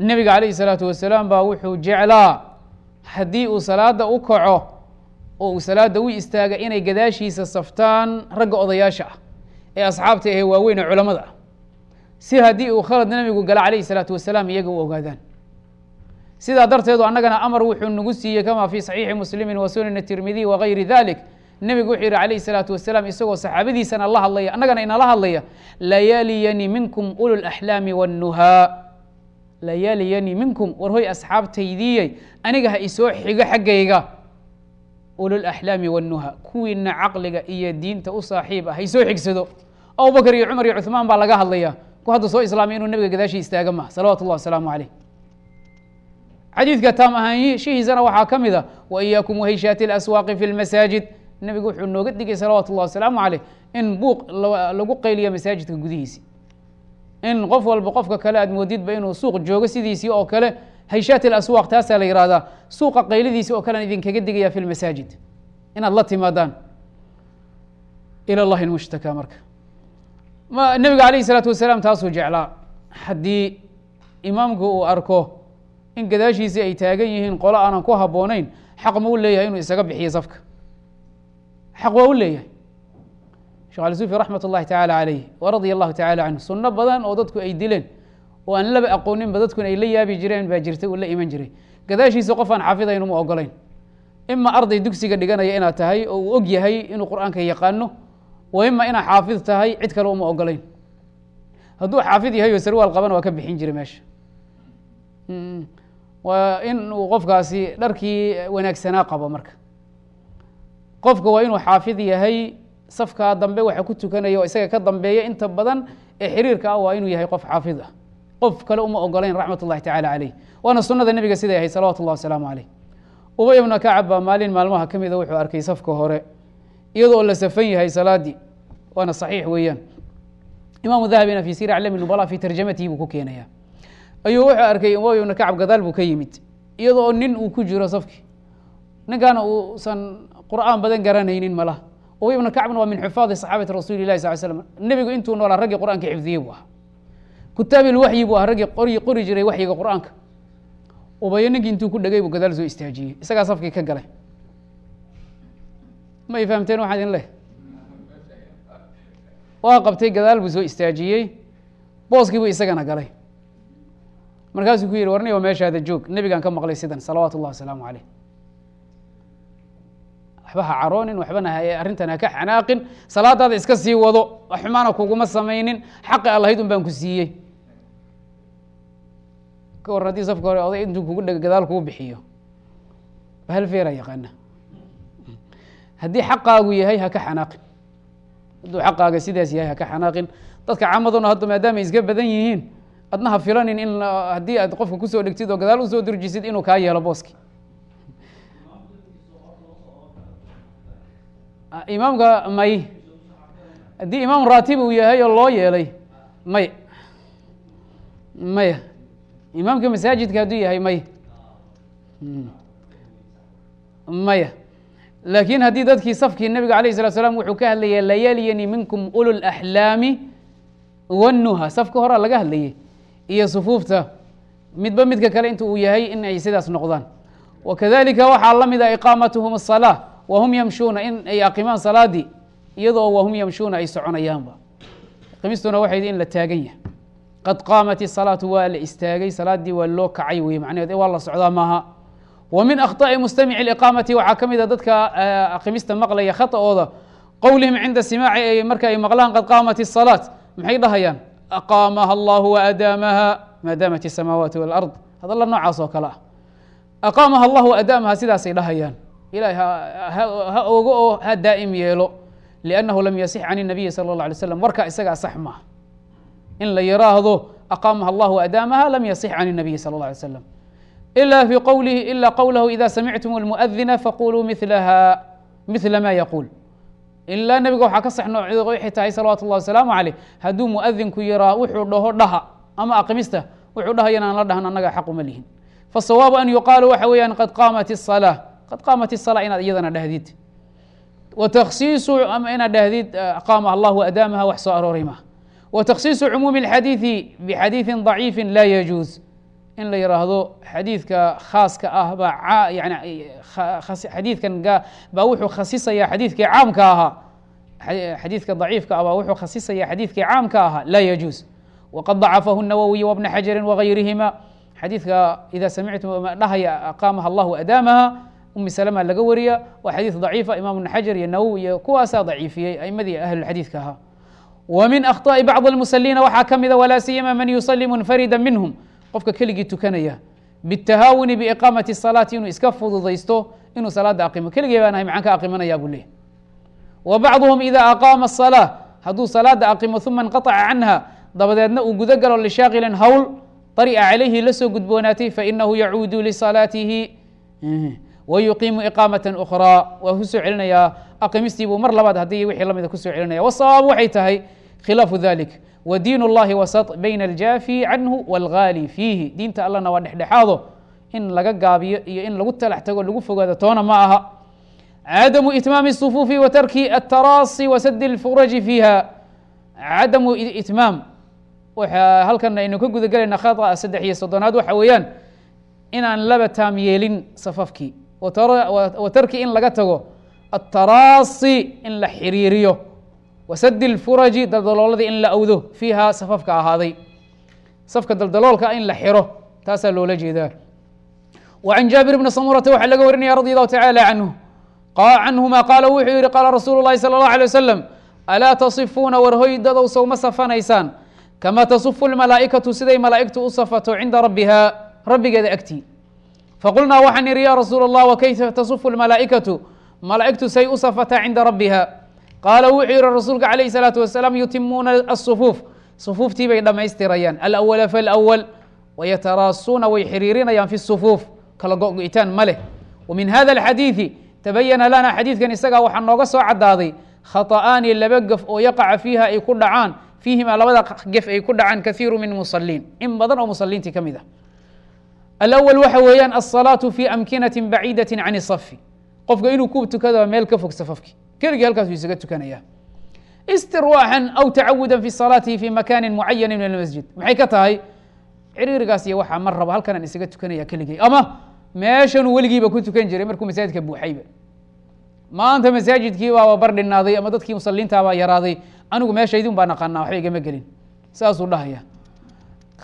nebiga calayhi salaatu wasalaam baa wuxuu jeclaa haddii uu salaada u kaco oo uu salaada u istaaga inay gadaashiisa saftaan ragga odayaasha ah ee asxaabta ahee waaweyn ee culamada si haddii uu khalad nebigu gala calayhi salaatu wasalaam iyaga u ogaadaan. Sidaa darteedu annagana amar wuxuu nagu siiyey kama fii saxiixi muslimi wa sunani tirmidiy wagayri dalik nebigu wuxuu yihi calayhi salaatu wasalaam isagoo saxaabadiisana la hadlaya annagana inala hadlaya layaaliyani minkum ulu laxlaami wاnnuhaa layaaliyani minkum war hoy asxaabtaydiyey aniga ha isoo xigo xaggayga ululaxlaami wاnnuha kuwiina caqliga iyo diinta u saaxiib ah ha isoo xigsado abubakr iyo cumar iyo cuثmaan baa laga hadlaya ku hadda soo islaamay inuu nebiga gadaashii istaaga ma salawatu اllah wasalaamu calayh xadiidka taam ahaanshihiisana waxaa ka mid a waiyaakum wahayshaati اlaswaaqi fi اlmasaajid nebigu wuxuu nooga digay salawaatu اllah wasalaamu calayh in buuq lagu qayliya masaajidka gudihiisi in qof walba qofka kale aad moodidba inuu suuq joogo sidiisii oo kale hayshaat اlaswaaq taasaa la yihahdaa suuqa qaylidiisi oo kalean idinkaga digaya fi lmasaajid inaad la timaadaan ilى اllahi اlmushtaka marka nebiga alayh الsalaatu wasalaam taasuu jeclaa haddii imaamku uu arko in gadaashiisii ay taagan yihiin qolo aanan ku habboonayn xaq ma u leeyahay inuu isaga bixiyo safka xaq waa u leeyahay shekh ali sufi raxmat اllahi tacala calayh waradia allahu tacala canhu sunno badan oo dadku ay dileen oo aan laba aqooninba dadkuna ay la yaabi jireen baa jirtay uu la iman jiray. Gadaashiisa qof aan xaafidayn uma ogolayn ima arday dugsiga dhiganaya inaad tahay oo uu og yahay inuu qur'aanka yaqaano wa ima inaad xaafid tahay cid kale uma ogolayn hadduu xaafid yahay oo sarwaal qabana waa ka bixin jiray meesha. Waa in qofkaasi dharkii wanaagsanaa qabo marka. Qofka waa inuu xaafid yahay safkaa dambe waxa ku tukanaya oo isaga ka dambeeya. Inta badan ee xiriirka ah waa inuu yahay qof xaafid ah qof kale uma ogolayn raxmat ullahi tacala caleyh waana sunada nebiga siday ahayd salawatu llah wasalaamu caleyh ubay ibna kacab baa maalin maalmaha ka mida wuxuu arkay safka hore iyadoo la safan yahay salaadii waana saxiix weeyaan. Imaamu dahabina fi sir aclami nubala fi tarjamatihi buu ku keenaya ayuu wuxuu arkay ubay ibna kacab gadaal buu ka yimid iyadoo nin uu ku jiro safki. Ninkaana uusan qur'aan badan garanaynin malaha ubay ibna kacbna waa min xufaadi saxaabati rasuuli lahi sal slam nebigu intuu noolaa raggii qur'aanka xifdiyey buu ahaa kutaabilwaxyi buu ah raggii qori qori jiray waxyiga qur'aanka. Ubayo ninkii intuu ku dhegay buu gadaal soo istaajiyey. Isagaa safkii ka galay. May fahamteen waxaa idin leh? Waa qabtay gadaal buu soo istaajiyey. Booskii buu isagana galay. Markaasuu ku yihi warni waa meeshaada joog. Nebigaan ka maqlay sidan salawaatu ullahi wasalaamu caleyh waxba ha caroonin waxbana arrintan ha ka xanaaqin. Salaadaada iska sii wado xumaana kuguma samaynin. Xaqi allahayd un baan ku siiyey ka haddii safka hore oday intuu kugu dhega gadaal kugu bixiyo. Hal feera yaqaana. Haddii xaqaagu yahay ha ka xanaaqin. Hadduu xaqaaga sidaas yahay ha ka xanaaqin. Dadka camaduna hadda maadaama ay iska badan yihiin adna ha filanin in haddii aad qofka ku soo dhegtid oo gadaal u soo durjisid inuu kaa yeelo booski. Imaamka may haddii imaam raatib uu yahay oo loo yeelay may. Maya imaamka masaajidka hadduu yahay may. Maya laakiin haddii dadkii safkii nabiga alayh salatu slam wuxuu ka hadlayay layaliyani minkum ulu laxlaami wanuha safka horaa laga hadlayay iyo sufuufta. Midba midka kale inta uu yahay in ay sidaas noqdaan. Wakadalika waxaa la mid a iqaamatuhum الsalaa wahum yamshuuna in ay aqimaan salaadii iyadoo wahum yamshuuna ay soconayaanba qimistuna waxayd in la taagan yahay qad qaamat الsalaatu waa la istaagay salaadii waa loo kacay wey macnaheed waa la socdaa maaha wa min akhطaءi mustamici اiqaamati waxaa ka mida dadka aqimista maqlaya khaطa'ooda qowlihim cinda simaaci marka ay maqlaan qad qaamat الsalaaة maxay dhahayaan aqaamaha allah waadaamaha maa daamat الsamaawaati wاlard hadalla noocaas oo kale ah aqaamaha allah waadaamaha sidaasay dhahayaan ilahay ha ogo oo ha daa'im yeelo liannahu lam yasix can الnabiyi salى اlه alay slam warkaa isagaa sax maaha in la yiraahdo aqaamaha allah waadaamaha lam yasix can الnabiyi salى اlه alay slam ila fi qowlihi ila qowlahu ida samictum اlmuؤdina faquluu milaha mila ma yaquul ilaa nebiga waxaa ka sax noocd waxay tahay salawatu اllah wasalaamu caleyh hadduu muadinku yiraa wuxuu dhaho dhaha ama aqimista wuxuu dhahayana aan la dhahan annaga xaq uma lihin fasawaabu an yuqaalu waxa weeyaan qad qaamat الsalaa qad qaamat الsalaa inaad iyadana dhahdid wa taksiisu ama inaad dhahdid aqaamaha allah waadaamaha wax soo arooray maha wتksiiص cmuum الxadiiثi bxadiiثi ضaciifi la yجuuز in la yihaahdo xadiidka khaaska ah baa n xadiikan baa wuxuu khasisaya xadiidkii caamka ahaa xadiidka ضaciifka ah baa wuxuu khasisaya xadiidkii caamka ahaa laa yجuuز wqad ضacafahu النawowي وبna xaجari وغayrihima xadiidka ida samictum dhahaya aqaamaha اllah adaamaha umi slma laga wariya waa xadiiث ضaciifa imam بna xajar iyo nawowi iyo kuwaasaa ضaciifiyey aimadii ahlxadiidka ahaa wa min akhطaءi bacض اlmusaliina waxaa ka mida walaa siyama man yusali munfarida minhum qofka keligii tukanaya bitahaawuni biiqaamati salaati inuu iska fududaysto inuu salaada aqimo keligii baan ahay maxaan ka aqimanaya buu leeyay wa bacduhum ida aqaama الsalaa hadduu salaada aqimo uma inqaطaca canha dabadeedna uu gudo galo lishaaqilin hawl طari'a calayhi la soo gudboonaatay fainahu yacuudu lisalaatihi wa yuqiimu iqaamata ukhraa waa ku soo celinayaa aqimiistii buu mar labaad haddii wixii lamida kusoo celinaya wasawaab waxay tahay khilaafu dalik wa diin اllahi wasط bayna aljaafi canhu wاlgaali fiihi diinta allana waa dhexdhexaado in laga gaabiyo iyo in lagu talax tago lagu fogaado toona ma aha cadamu itmaami الصufuufi wa tarki الtaraasi wa sadi اlfuraji fiiha cadamu itmaam waxaa halkan aynu ka guda gelayna khaطأa saddex iyo soddonaad waxa weeyaan inaan laba taam yeelin safafkii wa tarki in laga tago الtaraasi in la xiriiriyo wasadi اlfuraji daldalooladii in la awdo fiiha safafka ahaaday safka daldaloolka in la xiro taasaa loola jeedaa wa can jaabir bni samurata waxaa laga warinaya radi allahu tacala canhu canhuma qaala wuxuu yihi qaala rasuulu اlahi salى اllah alيه wasalam alaa tasifuuna war hoydadow sowma safanaysaan kama tasufu lmalaa'ikatu siday malaa'igtu u safato cinda rabbiha rabbigeeda agtii faqulnaa waxaan idhi ya rasuula allah wakayfa tasufu lmalaa'ikatu malaa'igtu say u safataa cinda rabbiha qaala wuxuu yihi rasuulka calayh salaatu wasalaam yutimuuna asufuuf sufuuftii bay dhammaystirayaan alawala falawal wayataraasuuna way xiriirinayaan fi sufuuf kala go-go'itaan ma leh wa min hada alxadiidi tabayana lana xadiidkan isagaa waxaa nooga soo caddaaday khaطa'aani laba gef oo yaqaca fiiha ay ku dhacaan fiihima labada gef ay ku dhacaan kaiiru min musaliin in badan oo musaliintii ka mid ah alأwl waxa weeyaan aلsalaaةu fi amkinati baciidati can الصafi qofka inuu ku tukado meel ka fog safafki keligii halkaasuu isaga tukanaya istirwaaxan aw tacawuda fi salaatihi fi makani mucayani min اlmasjid maxay ka tahay ciriirigaas iyo waxaa mar raba halkanaan isaga tukanaya keligey ama meeshanuu weligiiba ku tukan jiray markuu masaajidka buuxayba maanta masaajidkii baaba bar dhinaaday ama dadkii musaliintaabaa yaraaday anigu meeshaydin baa naqaanaa waxba igama gelin saasuu dhahaya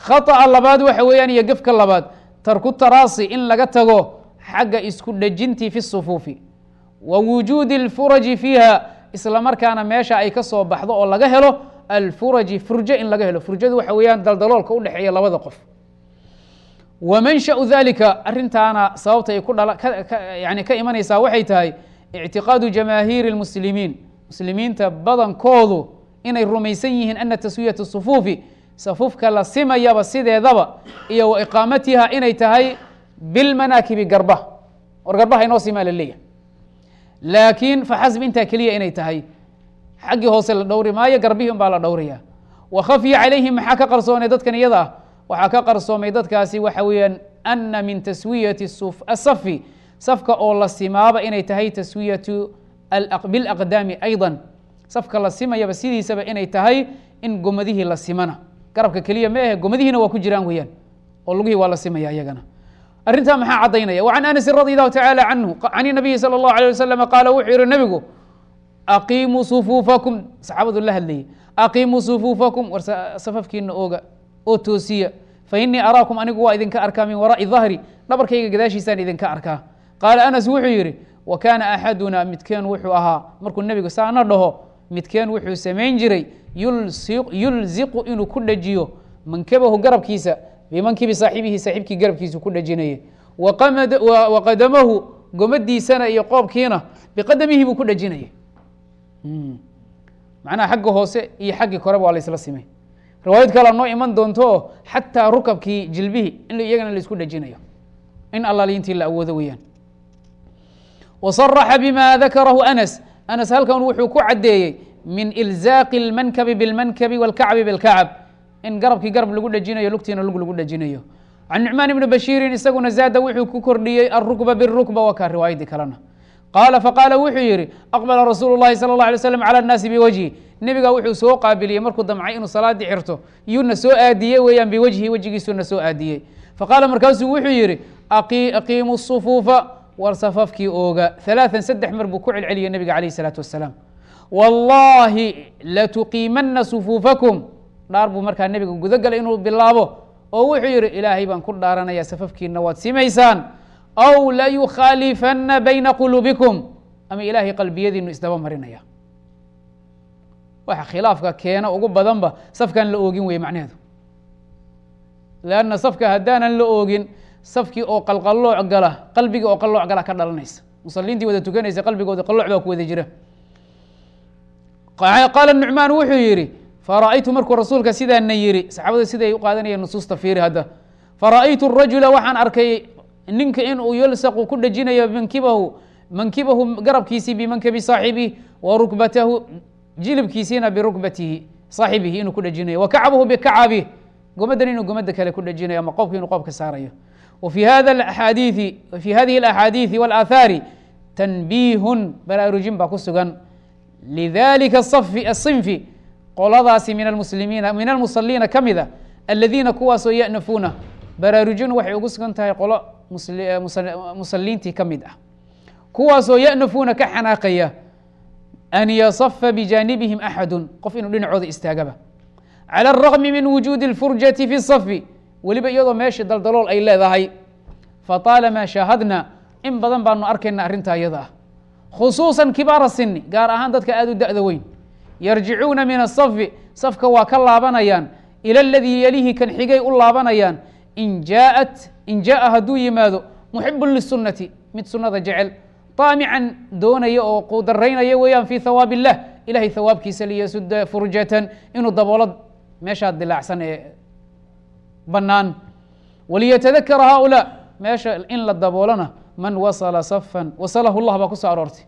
khaطأa labaad waxa weeyaan iyo gefka labaad tarku taraasi in laga tago xagga isku dhejintii fi الصufuufi wa wujuudi اlfuraji fiiha isla markaana meesha ay ka soo baxdo oo laga helo alfuraji furjo in laga helo furjadu waxa weeyaan daldaloolka u dhexeeya labada qof wamanshau dalika arintaana sababta ay ku yani ka imanaysaa waxay tahay ictiqaadu jamaahiiri اlmuslimiin muslimiinta badankoodu inay rumaysan yihiin ana taswiyata sufuufi safufka la simayaba sideedaba iyo wa iqaamatiha inay tahay bilmanaakibi garba war garbaha inoo simaa la leeyahay laakiin faxasb intaa keliya inay tahay. Xaggii hoose la dhowri maayo garbihii un baa la dhowraya wa khafya calayhim maxaa ka qarsoomay dadkan iyada? Ah waxaa ka qarsoomay dadkaasi waxa weeyaan ana min taswiyati asafi safka oo la simaaba inay tahay taswiyatu bilaqdaami ayضa safka la simayaba sidiisaba inay tahay in gomadihii la simana. Garabka keliya ma ahe gomadihiina waa ku jiraan weeyaan oo lugihii waa la simaya iyagana arrintaa maxaa caddaynaya wa can anasin radi allahu tacaala canhu can inabiyi salى اllahu alيه waslama qaala wuxuu yihi nebigu aqiimuu sufuufakum saxaabadu la hadlayay aqiimuu sufuufakum war safafkiina ooga oo toosiya fa inii araakum anigu waa idinka arkaa min waraa'i dahri dhabarkayga gadaashiisaan idinka arkaa qaala anas wuxuu yidhi wa kaana axaduna midkeen wuxuu ahaa markuu nebigu saana dhaho midkeen wuxuu samayn jiray yulziqu inuu ku dhajiyo mankabahu garabkiisa bimankibi saaxibihi saaxiibkii garabkiisu ku dhajinayay wa qadamahu gomadiisana iyo qoobkiina biqadamihi buu ku dhajinayay macnaha xagga hoose iyo xaggii koreba waa la isla simay riwaayad kalea noo iman doonto oo xataa rukabkii jilbihi in iyagana la isku dhajinayo in allaaliintii la awoodo weeyaan wa saraxa bima dakarahu anas anas halkan wuxuu ku caddeeyey min ilzaaqi اlmankabi biاlmankabi wاlkacbi biاlkacb in garabkii garab lagu dhejinayo lugtiina lug lagu dhejinayo can nucmaan ibni bashiirin isaguna zaada wuxuu ku kordhiyey arukba birukba waa kaa riwaayaddii kalena qaala faqaala wuxuu yidhi aqbala rasuulu llahi sala allah alay slam cala annaasi biwajhi. Nebiga wuxuu soo qaabiliyey markuu damcay inuu salaadii xirto yuuna soo aadiyey weeyaan biwajhi wejigiisuuna soo aadiyey. Faqaala markaasuu wuxuu yidhi aqiimu sufuufa war safafkii ooga. Alaaan saddex mar buu ku celceliyey nebiga calayh isalaatu wasalaam wallaahi latuqiimana sufuufakum dhaar buu markaa nebiga gudo galay inuu bilaabo oo wuxuu yihi ilaahay baan ku dhaaranaya safafkiina waad simaysaan. Aw layukhaalifana bayna quluubikum. Ama ilaahay qalbiyadiinu isdaba marinaya. Waxa khilaafka keena ugu badanba safkaan la oogin weye macnaheedu. Leanna safka haddaanan la oogin safkii oo qalqallooc gala qalbigii oo qallooc gala ka dhalanaysa. Musaliintii wada tukanaysa qalbigooda qallooc baa ku wada jira. Qaala nucmaan wuxuu yidhi fara'aytu markuu rasuulka sidaana yidhi saxaabada siday u qaadanayeen nusuusta fiiri hadda. Fara'aytu rajula waxaan arkay ninka inuu yulsaqu ku dhejinayo mankibahu mankibahu garabkiisii bimankabi saaxibihi wa rukbatahu jilibkiisiina birukbatihi saaxibihi inuu ku dhejinayo wa bikacabih gomadan inuu gomada kale ku dhejinayo ama qoobka inuu qoobka saarayo. Wa hada aaadiii fi hadihi alaxaadiidi walaathaari tanbiihun baraarujin baa ku sugan. Lidalika asinfi qoladaasi min almuslimiina min almusaliina ka mid a aladiina kuwaasoo yanafuuna baraarujinu waxay ugu sugan tahay qolo eh, musaliintii ka mid ah. Kuwaasoo yanafuuna ka xanaaqaya an yasafa bijaanibihim axadun qof inuu dhinacooda istaagaba. Cala alraqmi min wujuudi اlfurjati fi safi weliba iyadoo meeshii daldalool ay leedahay fataalamaa shaahadna in badan baanu arkayna arrintaa iyada ah. Khusuusan kibaara sini gaar ahaan dadka aada u da-da weyn yarjicuuna min asafi safka waa ka laabanayaan ila aladii yalihi kan xigay u laabanayaan in jaaat in jaaa hadduu yimaado muxibun lisunati mid sunnada jecel طaamican doonaya oo qudaraynaya weeyaan fi hawaab illah ilahay hawaabkiisa liyasuda furjatan inuu daboolo meeshaa dilaacsan ee bannaan. Waliyatadakara haulaa meesha in la daboolona man wasala safan wasalahu llah baa ku soo aroortay.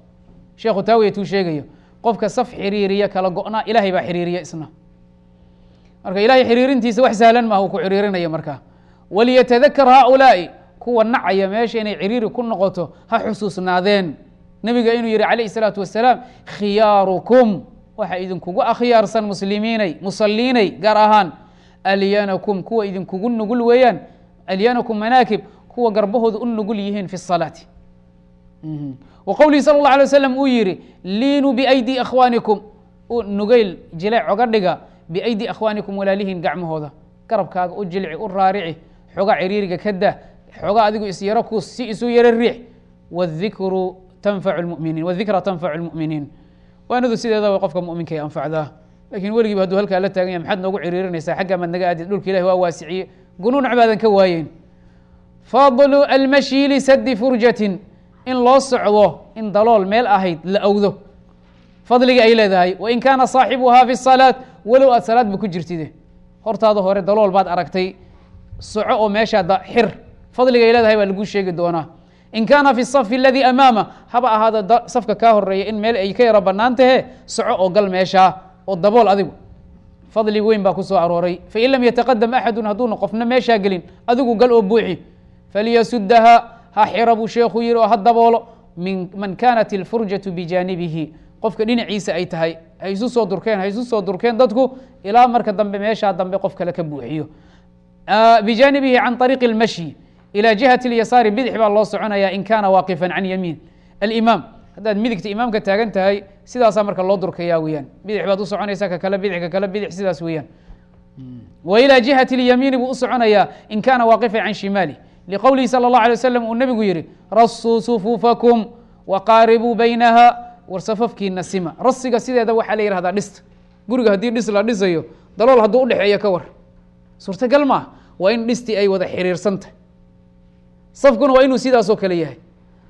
Sheekhu taawiytuu sheegayo qofka saf xiriiriya kala go-naa ilaahay baa xiriiriya isna. Marka ilahay xiriirintiisa wax sahlan maaha uu ku xiriirinaya markaa waliyatadakar haaulaa'i kuwa nacaya meesha inay ciriiri ku noqoto ha xusuusnaadeen. Nebiga inuu yihi calayh isalaatu wasalaam khiyaarukum waxaa idinkugu akhyaarsan muslimiinay musaliinay gaar ahaan alyanakum kuwa idinkugu nugul weeyaan alyanakum manaakib kuwa garbahooda u nugul yihiin fi salaati. Mhm wa qowlihi salى اlه alay waslam uu yihi liinuu biaydi akhwaanikum nugeyl jileec oga dhiga biaydi akhwaanikum walaalihiin gacmahooda garabkaaga u jilci u raarici xoogaa ciriiriga ka dah xoogaa adigu isyaro ku si isu yaro riix wdikru tanfacu muminiin wadikra tanfacu lmu'miniin waanadu sideedaba qofka muminka ay anfacdaa lakin weligiiba haduu halkaa la taagan yahay maxaad noogu ciriirinaysaa xagga maad naga aadid dhulka ilahi waa waasiciye gunuunac baadan ka waayeen fadlu almashyi lisadi furjatin in loo socdo in dalool meel ahayd la awdo. Fadliga ay leedahay wain kaana saaxibuhaa fi salaat walow aad salaadba ku jirtide. Hortaada hore dalool baad aragtay soco oo meeshaa xir. Fadliga ay leedahay baa lagu sheegi doonaa. In kaana fi safi aladii amaama haba ahaada safka kaa horreeya in meel ay ka yaro bannaan tahe soco oo gal meeshaa oo dabool adigu. Fadli weyn baa ku arooray. Fain lam yataqadam axadun hadduuna qofna meeshaa gelin adigu gal oo buuxi. Falyasudaha ha xira buu sheekhu yihi oo ha daboolo min man kanat ilfurjatu bijaanibihi qofka dhinaciisa ay tahay ha isu soo durkeen ha isu soo durkeen dadku ilaa marka dambe meeshaa dambe qof kale ka buuxiyo bijaanibihi can ariiqi اlmashyi ilى jihati اlyasaari bidix baa loo soconaya in kana waaqifan can yamiin alimaam haddaad midigta imaamka taagan tahay sidaasaa marka loo durkaya weeyaan bidix baad u soconaysaa ka kale bidix ka kale bidix sidaas weeyaan wa ilى jihati اlyamiini buu u soconayaa in kana waaqifan can shimaali liqowlihi salى اlه alيه waslm uu nebigu yihi rasuu sufuufakum waqaaribuu baynaha war safafkiina sima rasiga sideeda waxaa la yihahdaa dhista guriga haddii dhis la dhisayo dalool hadduu udhexeeyo ka war suurtagal maaha waa in dhistii ay wada xiriirsantahy safkuna waa inuu sidaasoo kale yahay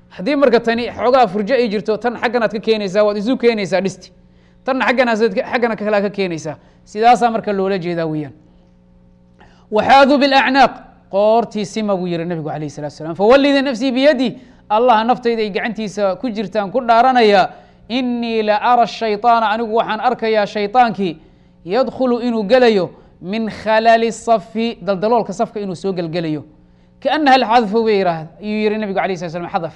haddii marka tani xoogaa furjo ay jirto tan xagganaad ka keenaysaa waad isu keenaysaa dhisti tanna xagganaas xaggana kalea ka keenaysaa sidaasaa marka loola jeedaa weeyaan waxaaduu biاlacnaaq qoortiisima buu yihi nabigu alayh salatu slam fawalidii nafsii biyadi allah naftayda ay gacantiisa ku jirtaan ku dhaaranaya inii la ara shayطaana anigu waxaan arkayaa shaydaankii yadkhulu inuu gelayo min khalali safi daldaloolka safka inuu soo gelgelayo. Kaanaha alxadfu bay yihi nabigu alayh slat slam xadaf.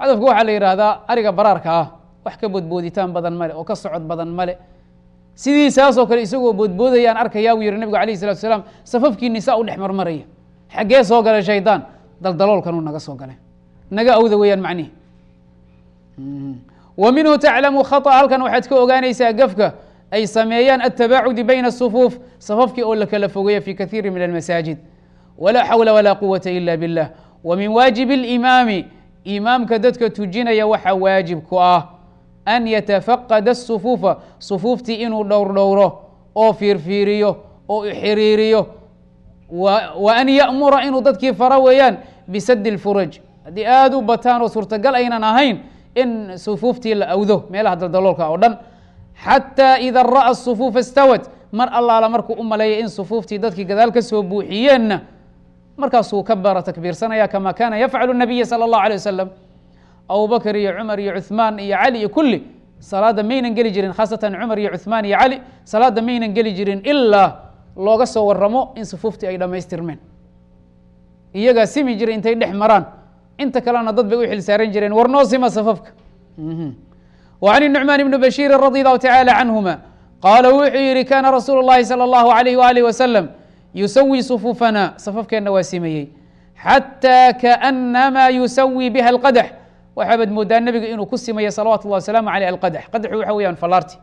Xadafku waxaa la yidhaahdaa ariga baraarka ah wax ka boodbooditaan badan male oo ka socod badan male. Sidii saasoo kale isagoo boodboodayaan arkayaa buu yihi nabigu alayh salatu salaam safafkiini saa u dhex marmaraya xaggee soo galay shaydaan daldaloolkanuu naga soo galay naga awda weeyaan macnihi wa minhu taclamu khaطأ halkan waxaad ka ogaanaysaa gafka ay sameeyaan aلtabaacudi bayna الصufuuf safafkii oo la kala fogeeya fi kahiiri min almasaajid walaa xawla walaa quwata ila biاllah wa min waajib اlimaami imaamka dadka tujinaya waxaa waajib ku ah an yatafaqada الصufuufa صufuuftii inuu dhowr dhowro oo fiirfiiriyo oo xiriiriyo wa an ya'mura inuu dadkii fara weeyaan bisadi اlfuraj haddii aada u bataan oo suurtagal aynan ahayn in sufuuftii la awdo meelaha daldaloolka oo dhan xatى ida ra'a الصufuufa اstawat mar allaala markuu u maleeya in sufuuftii dadkii gadaal ka soo buuxiyeenna markaasuu ka bara takbiirsanaya kama kana yafcalu الnabiya salى الlah alيه wasalam abubakr iyo cumar iyo cuثmaan iyo cali iyo kuli salaada maynan geli jirin khaasatan cumar iyo cuثmaan iyo cali salaada maynan geli jirin ilaa looga soo waramo in sufuuftii ay dhamaystirmeen iyagaa simi jiray intay dhex maraan inta kalena dad bay u xil saaran jireen war noo sima safafka وعن النعمان بن بشير رضي الله تعالى عنهما قال wuxuu yihi kاna رasuuل اللhi صلى الله عليه وآله وسلم يسوي صفوفنا sففkeena waa simayey xتى كأنما يسوي بها القدح waxaabad moodaa nebiga inuu ku simaya salawat الlah وسلام عليه الqدح qadxu waxa weyaan falaarti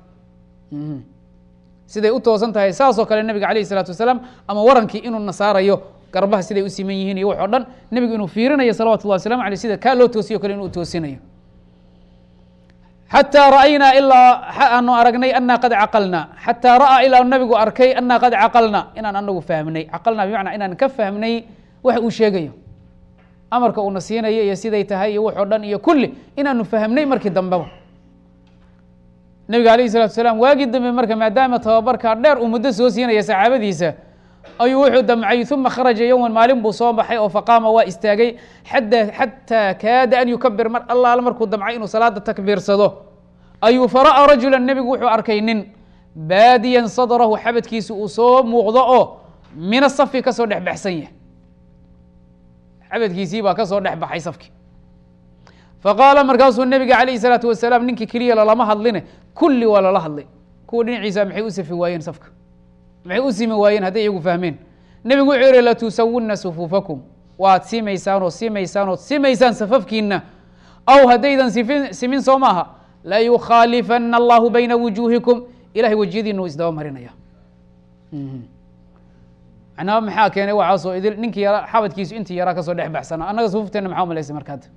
siday u toosan tahay saasoo kale nebiga عalيه الصلاaةu وaسلام ama warankii inuu nasaarayo garbaha siday u siman yihiin iyo wax o dhan nebigu inuu fiirinayo salawat الlah وسلام alيه sida kaa loo toosiyo kale inuu toosinayo xataa ra'aynaa ilaa aanu aragnay anaa qad caqalna xataa ra'aa ilaa nabigu arkay anaa qad caqalna inaan anagu fahmnay caqalna bimacnaa inaan ka fahmnay waxa uu sheegayo amarka uuna siinayo iyo siday tahay iyo waxoo dhan iyo kulli inaanu fahmnay markii dambeba nebiga alayh salatu salaam waagii dambe marka maadaama tababarkaa dheer uu muddo soo siinaya saxaabadiisa ayuu wuxuu damcay uma kharaja yowman maalin buu soo baxay oo faqaama waa istaagay xataa kaada an yukabir mar allaala markuu damcay inuu salaada takbiirsado. Ayuu fara'a rajula nebigu wuxuu arkay nin baadiyan sadrahu xabadkiisa uu soo muuqdo oo mina safi ka soo dhex baxsan yahay. Xabadkiisii baa ka soo dhex baxay safki faqaala markaasuu nebiga calayhi salaatu wasalaam ninkii keliya lalama hadline kulli waa lala hadlay kuwa dhinaciisa maxay u safi waayeen safka maxay u simi waayeen hadday iyagu fahmeen nebigu wuxuu yihi latusawunna sufuufakum waad simaysaan oo simaysaan ood simaysaan safafkiina aw haddaydan sifin simin soo maaha layukhaalifana allahu bayna wujuuhikum ilahay wejiyadiina uu isdaba marinaya macnaha maxaa keenay waxaasoo idil ninkii yara xabadkiisu intii yaraa ka soo dhex baxsana annaga sufufteenna maxaa umalaysay marka hadda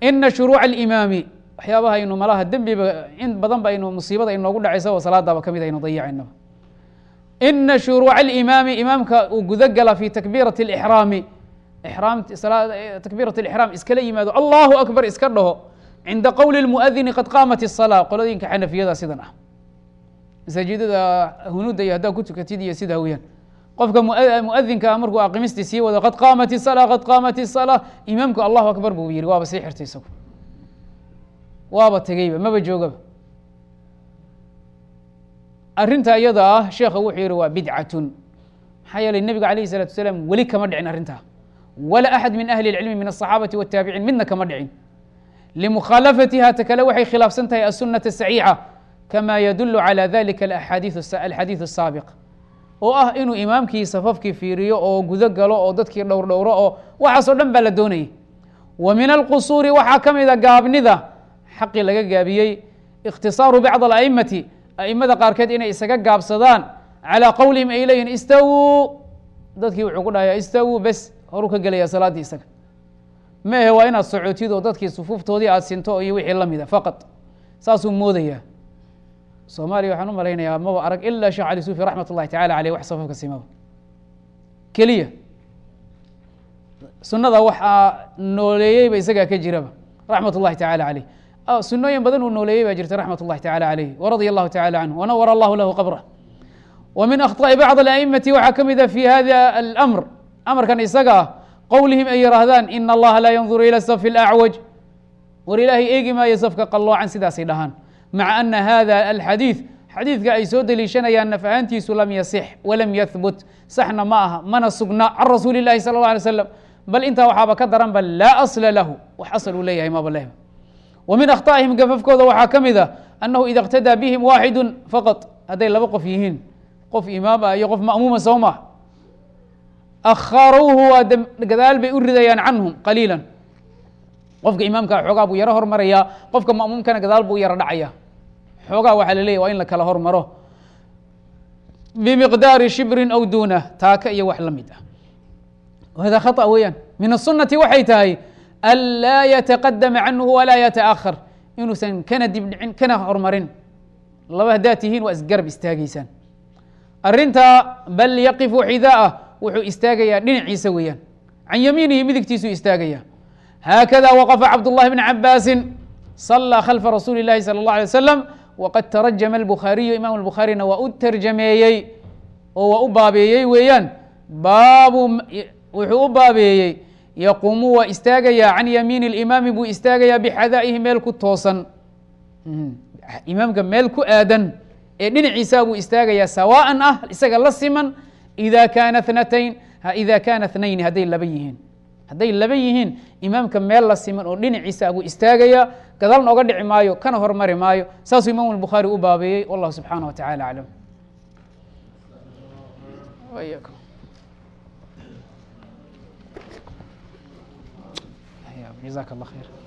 ina shuruuca alimaami waxyaabaha aynu malaha dembiba in badan ba aynu musiibada inoogu dhacaysa oo salaadaaba ka mid aynu dayacaynaba ina shuruuca alimaami imaamka uu guda gala fi takbiirati alixraami ixraam takbiirat alixraam iskala yimaado allahu akbar iska dhaho cinda qowli lmuadini qad qaamat الsalaa qolooyinka xanafiyada sidan ah masaajidada hunuudda iyo haddaa ku tukatid iyo sida weyaan qofka muadinka ah markuu aqimisti sii wado qad qaamat الsalaa qad qaamat الsalaa imaamku allahu akbar buu yihi waaba sii xirtay isagu waaba tegeyba maba joogaba arrinta iyada ah sheekha wuxuu yihi waa bidcatun maxaa yeelay nebiga alayh الsalatu wasalaam weli kama dhicin arrintaa wala axad min ahli اlcilmi min الصaxaabati wالtaabiciin midna kama dhicin limukhaalafatiha ta kale waxay khilaafsan tahay asunata saxiixa kama yadulu calى dalika alxadiiث الsaabiq oo ah inuu imaamkii safafkii fiiriyo oo gudo galo oo dadkii dhowr dhowro oo waxaasoo dhan baa la doonayay. Wa min alqusuuri waxaa ka mida gaabnida xaqii laga gaabiyey ikhtisaaru bacd alaimati aimada qaarkeed inay isaga gaabsadaan calaa qowlihim ay leeyihiin istawuu dadkii wuxuu ku dhahaya istawuu bes horuu ka gelaya salaaddii isaga. Ma ahe waa inaad socotid oo dadkii sufuuftoodii aad sinto iyo wixii lamida faqad saasuu moodayaa soomaaliya waxaan u malaynayaa maba arag ilaa sheekh cali suufi raxmat ullahi tacala aleyh wax safafka simaba keliya sunada waxaa nooleeyeyba isagaa ka jiraba raxmat ullahi tacala caleyh ah, sunooyin badan uu nooleeyey baa jirta raxmat ullahi tacala caleyh waradia allahu tacala canhu wanawara allahu lahu qabrah wa min akhطa'i bacd alaimati waxaa ka mida fi hada almr amarkan isaga ah qowlihim ay yihaahdaan ina allaha laa yandur ila safi lacwaj war ilaahay eegi maayo safka qalloocan sidaasay dhahaan maca ana hada alxadiid xadiidka ay soo deliishanayaan naf ahaantiisu lam yasix walam yahbut saxna ma aha mana sugna can rasuuli اlahi sala اlه alay slam bal intaa waxaaba ka daran ba laa asla lahu wax asal uu leeyahay maba leh wa min akhطaئihim gafafkooda waxaa ka mid a annahu ida اqtadaa bihim waaxidu faqط hadday laba qof yihiin qof imaam ah iyo qof ma'muuma soo ma akharuuhu waa gadaal bay u ridayaan canhum qaliila qofka imaamka xoogaa buu yaro hormaraya qofka mamuumkana gadaal buu yaro dhacaya. Xoogaa waxaa laleeyahy waa in la hormaro. Bimiqdaari shibrin aw duuna taaka iyo wax la ah. Hada khaa weeyaan. Min asunati waxay tahay anlaa yataqadama canhu walaa yataahar inuusan kana dibdhicin kana hormarin. Laba haddaa tihiin waa isgarab istaagaysaan arintaa bal yaqifu xidaah wuxuu istaagayaa dhinaciisa weeyaan. Can yamiinihi midigtiisuu istaagayaa haakada waqafa cabdullahi bni cabaasin salaa khalfa rasuuli اllahi salى اllah alay wasalam waqad tarajama albukhaariyu imam albukhaarina waa u tarjameeyey oo waa u baabeeyey weeyaan baabu wuxuu u baabeeyey yaquumu waa istaagayaa can yamiini اlimaami buu istaagayaa bixadaa'ihi meel ku toosan imaamka meel ku aadan ee dhinaciisa buu istaagayaa sawaan ah isaga la siman ida kaana thnatayn ida kaana thnayni hadday laba yihiin hadday laba yihiin imaamka meel la siman oo dhinaciisa aguu istaagaya gadaalna oga dhici maayo kana hormari maayo saasuu imaam albukhaari u baabeeyey wallahu subxaana wa tacala aclam jaak la khair